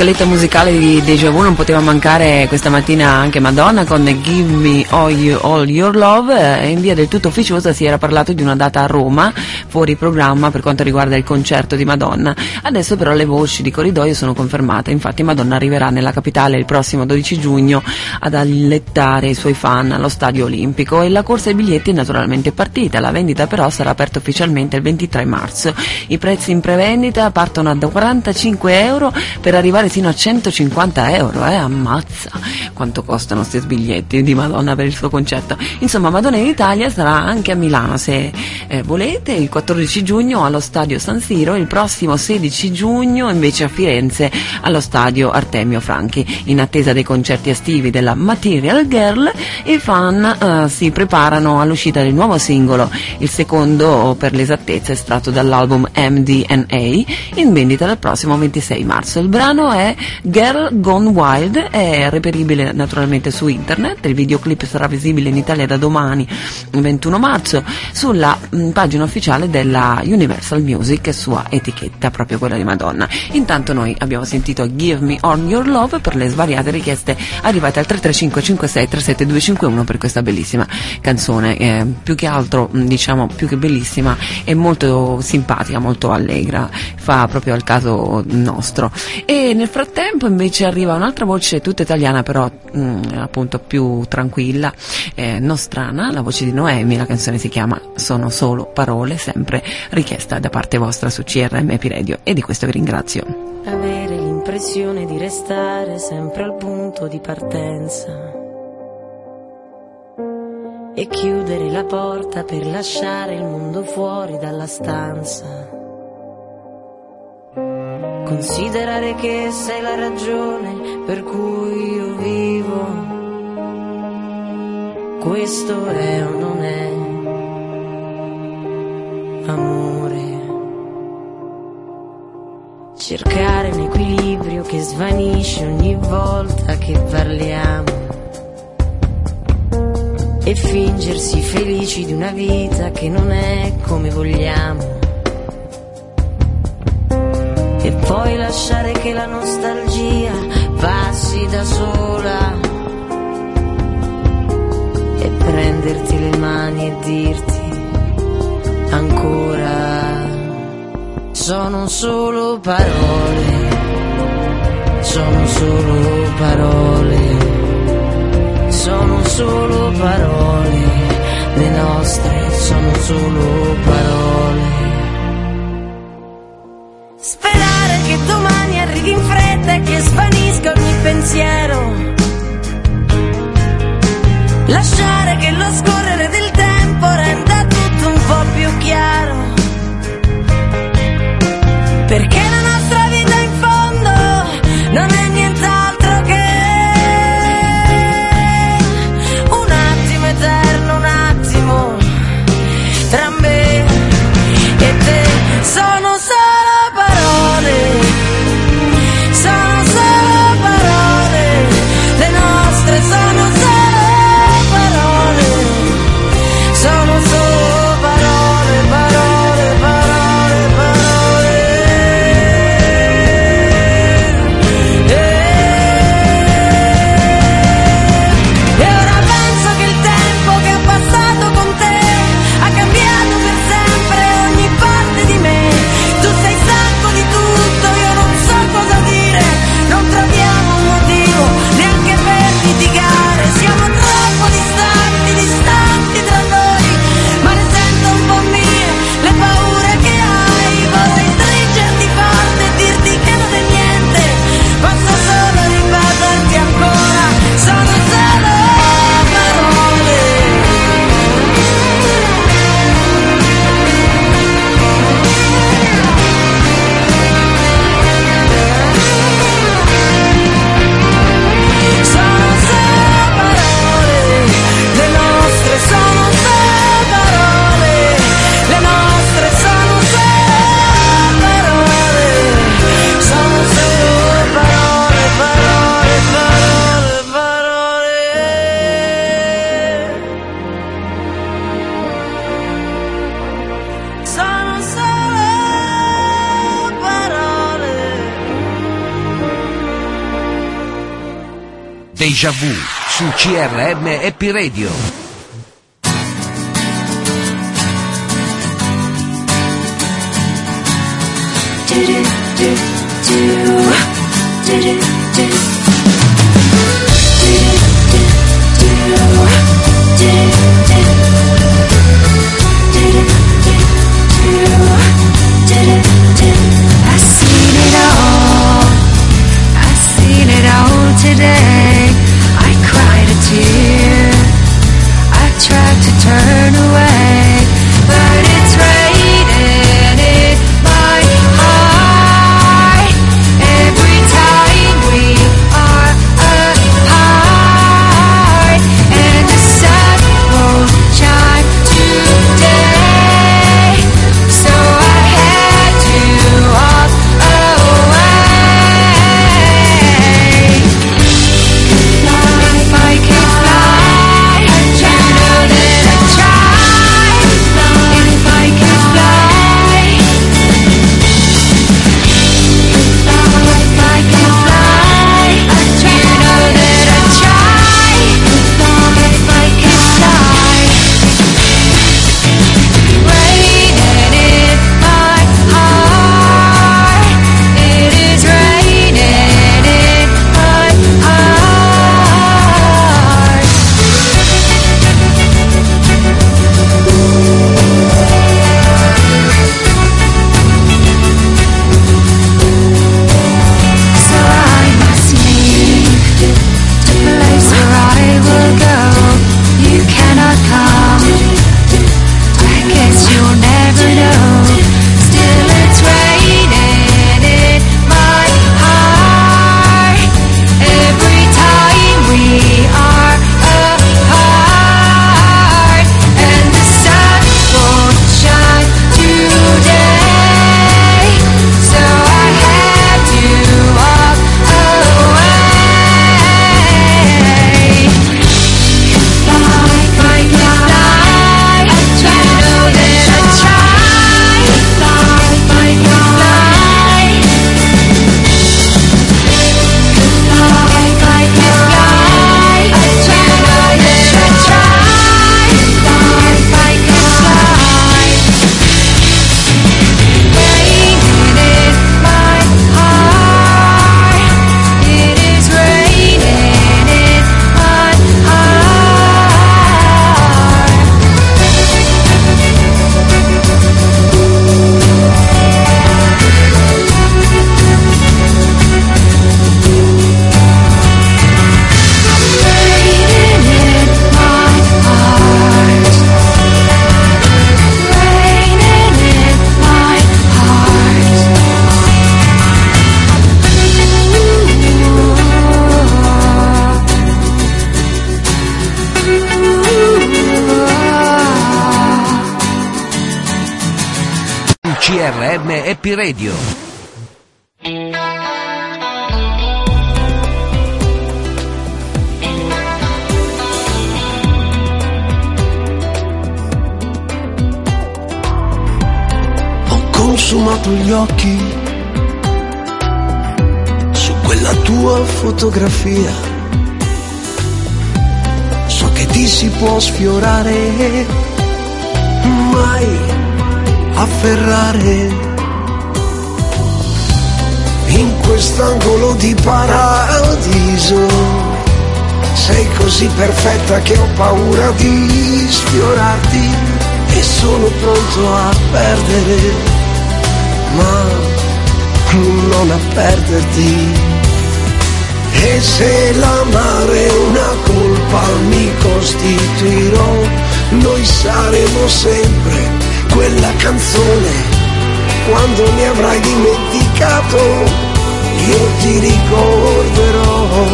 [SPEAKER 3] Scaletta musicale di Deja Vu non poteva mancare questa mattina anche Madonna con Give Me All, you, All Your Love e in via del tutto ufficiosa si era parlato di una data a Roma fuori programma per quanto riguarda il concerto di Madonna. Adesso però le voci di corridoio sono confermate, infatti Madonna arriverà nella capitale il prossimo 12 giugno ad allettare i suoi fan allo Stadio Olimpico e la corsa ai biglietti è naturalmente partita, la vendita però sarà aperta ufficialmente il 23 marzo. I prezzi in prevendita partono da 45 euro per arrivare sino a 150 euro, eh, ammazza quanto costano questi biglietti di Madonna per il suo concerto. Insomma, Madonna in Italia sarà anche a Milano se eh, volete, il 14 giugno allo stadio San Siro, il prossimo 16 giugno invece a Firenze allo stadio Artemio Franchi. In attesa dei concerti estivi della Material Girl, i fan eh, si preparano all'uscita del nuovo singolo, il secondo per l'esattezza estratto dall'album MDNA, in vendita dal prossimo 26 marzo. Il brano è Girl Gone Wild, è reperibile naturalmente su internet, il videoclip sarà visibile in Italia da domani, 21 marzo, sulla mh, mm, pagina ufficiale della Universal Music sua etichetta, proprio quella di Madonna. Intanto noi abbiamo sentito Give Me On Your Love per le svariate richieste arrivate al 335 56 37 251 per questa bellissima canzone, eh, più che altro, diciamo, più che bellissima, è molto simpatica, molto allegra, fa proprio al caso nostro. E nel frattempo invece arriva un'altra voce tutta italiana, però mh, appunto più tranquilla, eh, nostrana, la voce di Noemi, la canzone si chiama Sono solo parole, sempre richiesta da parte vostra su CRM Radio e di questo vi ringrazio.
[SPEAKER 18] Avere l'impressione di restare sempre al punto di partenza e chiudere la porta per lasciare il mondo fuori dalla stanza considerare che sei la ragione per cui io vivo. Questo è o non è amore. Cercare un equilibrio che svanisce ogni volta che parliamo. E fingersi felici di una vita che non è come vogliamo e poi lasciare che la nostalgia passi da sola e prenderti le mani e dirti ancora sono solo parole. Sono solo parole. Sono solo parole. Le nostre sono solo parole.
[SPEAKER 19] Che domani
[SPEAKER 11] Deja Vu su CRM Happy Radio.
[SPEAKER 20] I've
[SPEAKER 11] Happy Radio.
[SPEAKER 1] Ho consumato gli occhi su quella tua fotografia. So che ti si può sfiorare, mai afferrare. Quest'angolo di paradiso sei così perfetta che ho paura di sfiorarti e sono pronto a perdere, ma non a perderti. E se l'amare è una colpa mi costituirò, noi saremo sempre quella canzone. Quando mi avrai dimenticato, io ti ricorderò.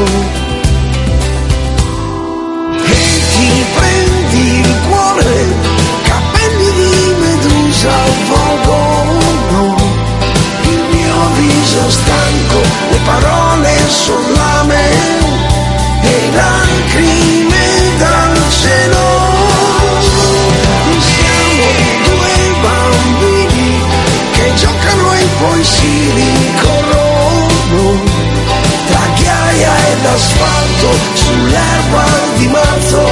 [SPEAKER 1] E ti prendi il cuore, capelli di medusa avvolgono il mio viso stanco, le parole son lame e lacrime dal cielo. Siamo due bambini che giocano e poi si rincorrono tra ghiaia ed asfalto su l'erba di marzo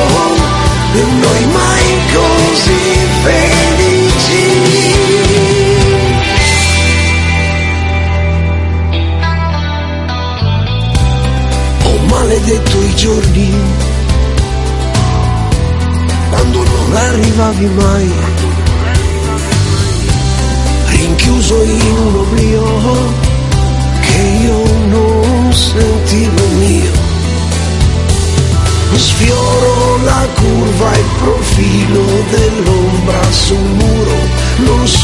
[SPEAKER 1] e noi mai così felici. Ho maledetto i giorni quando non arrivavi mai, rinchiuso in un oblio che io sentivo mio. Sfioro la curva e il profilo dell'ombra sul muro, non sono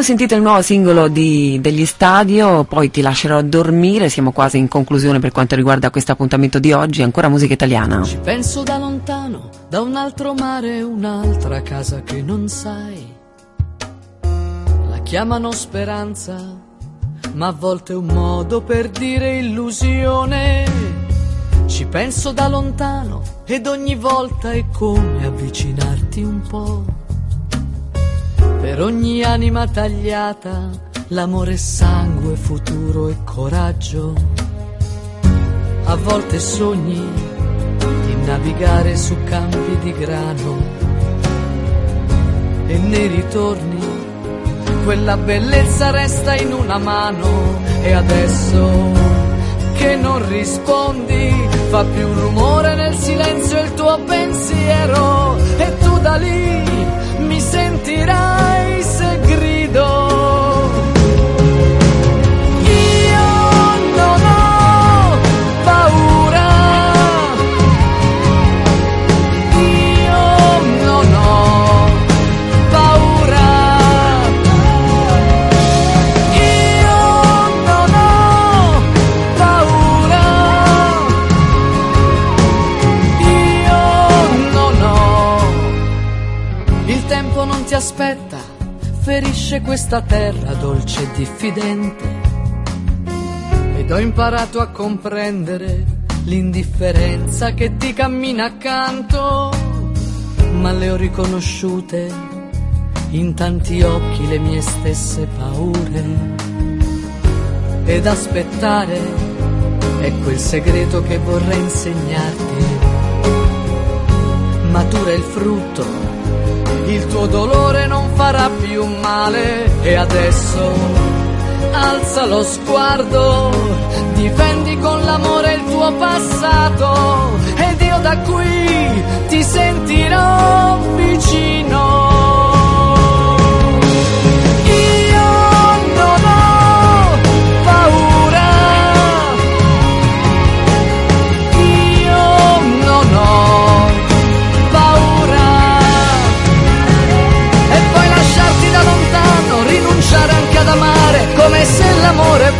[SPEAKER 3] Abbiamo sentito il nuovo singolo di- degli Stadio, poi ti lascerò dormire, siamo quasi in conclusione per quanto riguarda questo appuntamento di oggi, ancora musica italiana.
[SPEAKER 21] Penso da lontano, da un altro mare, un'altra casa che non sai. La chiamano speranza, ma a volte è un modo per dire illusione. Ci penso da lontano ed ogni volta è come avvicinarti un po'. Per ogni anima tagliata, l'amore è sangue, futuro e coraggio. A volte sogni di navigare su campi di grano. E nei ritorni quella bellezza resta in una mano. E adesso che non rispondi fa più rumore nel silenzio il tuo pensiero. E tu da lì mi sentirai aspetta ferisce questa terra dolce e diffidente ed ho imparato a comprendere l'indifferenza che ti cammina accanto, ma le ho riconosciute in tanti occhi le mie stesse paure. Ed aspettare è quel segreto che vorrei insegnarti. Matura il frutto, il tuo dolore non farà più male e adesso alza lo sguardo, difendi con l'amore il tuo passato ed io da qui ti sentirò vicino.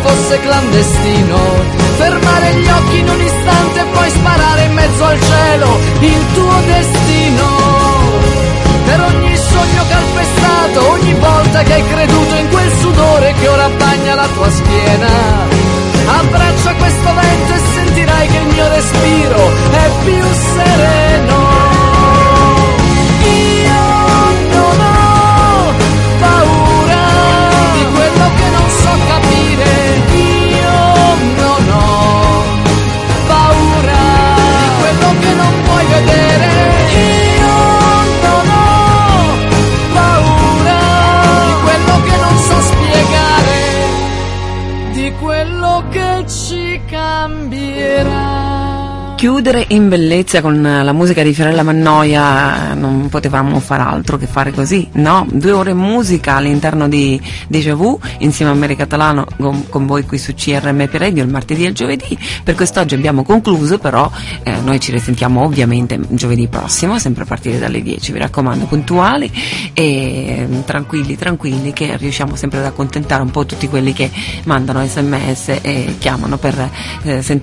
[SPEAKER 21] Fosse clandestino, fermare gli occhi in un istante e poi sparare in mezzo al cielo il tuo destino. Per ogni sogno calpestato, ogni volta che hai creduto in quel sudore che ora bagna la tua schiena, abbraccia questo vento e sentirai che il mio respiro è più sereno.
[SPEAKER 3] Chiudere in bellezza con la musica di Fiorella Mannoia non potevamo far altro che fare così, no? Due ore musica all'interno di Déjà Vu insieme a Mary Catalano con, con voi qui su CRMP Radio il martedì e il giovedì. Per quest'oggi abbiamo concluso, però eh, noi ci risentiamo ovviamente giovedì prossimo, sempre a partire dalle 10, vi raccomando, puntuali e mm, tranquilli, tranquilli, che riusciamo sempre ad accontentare un po' tutti quelli che mandano sms e chiamano per eh, sentire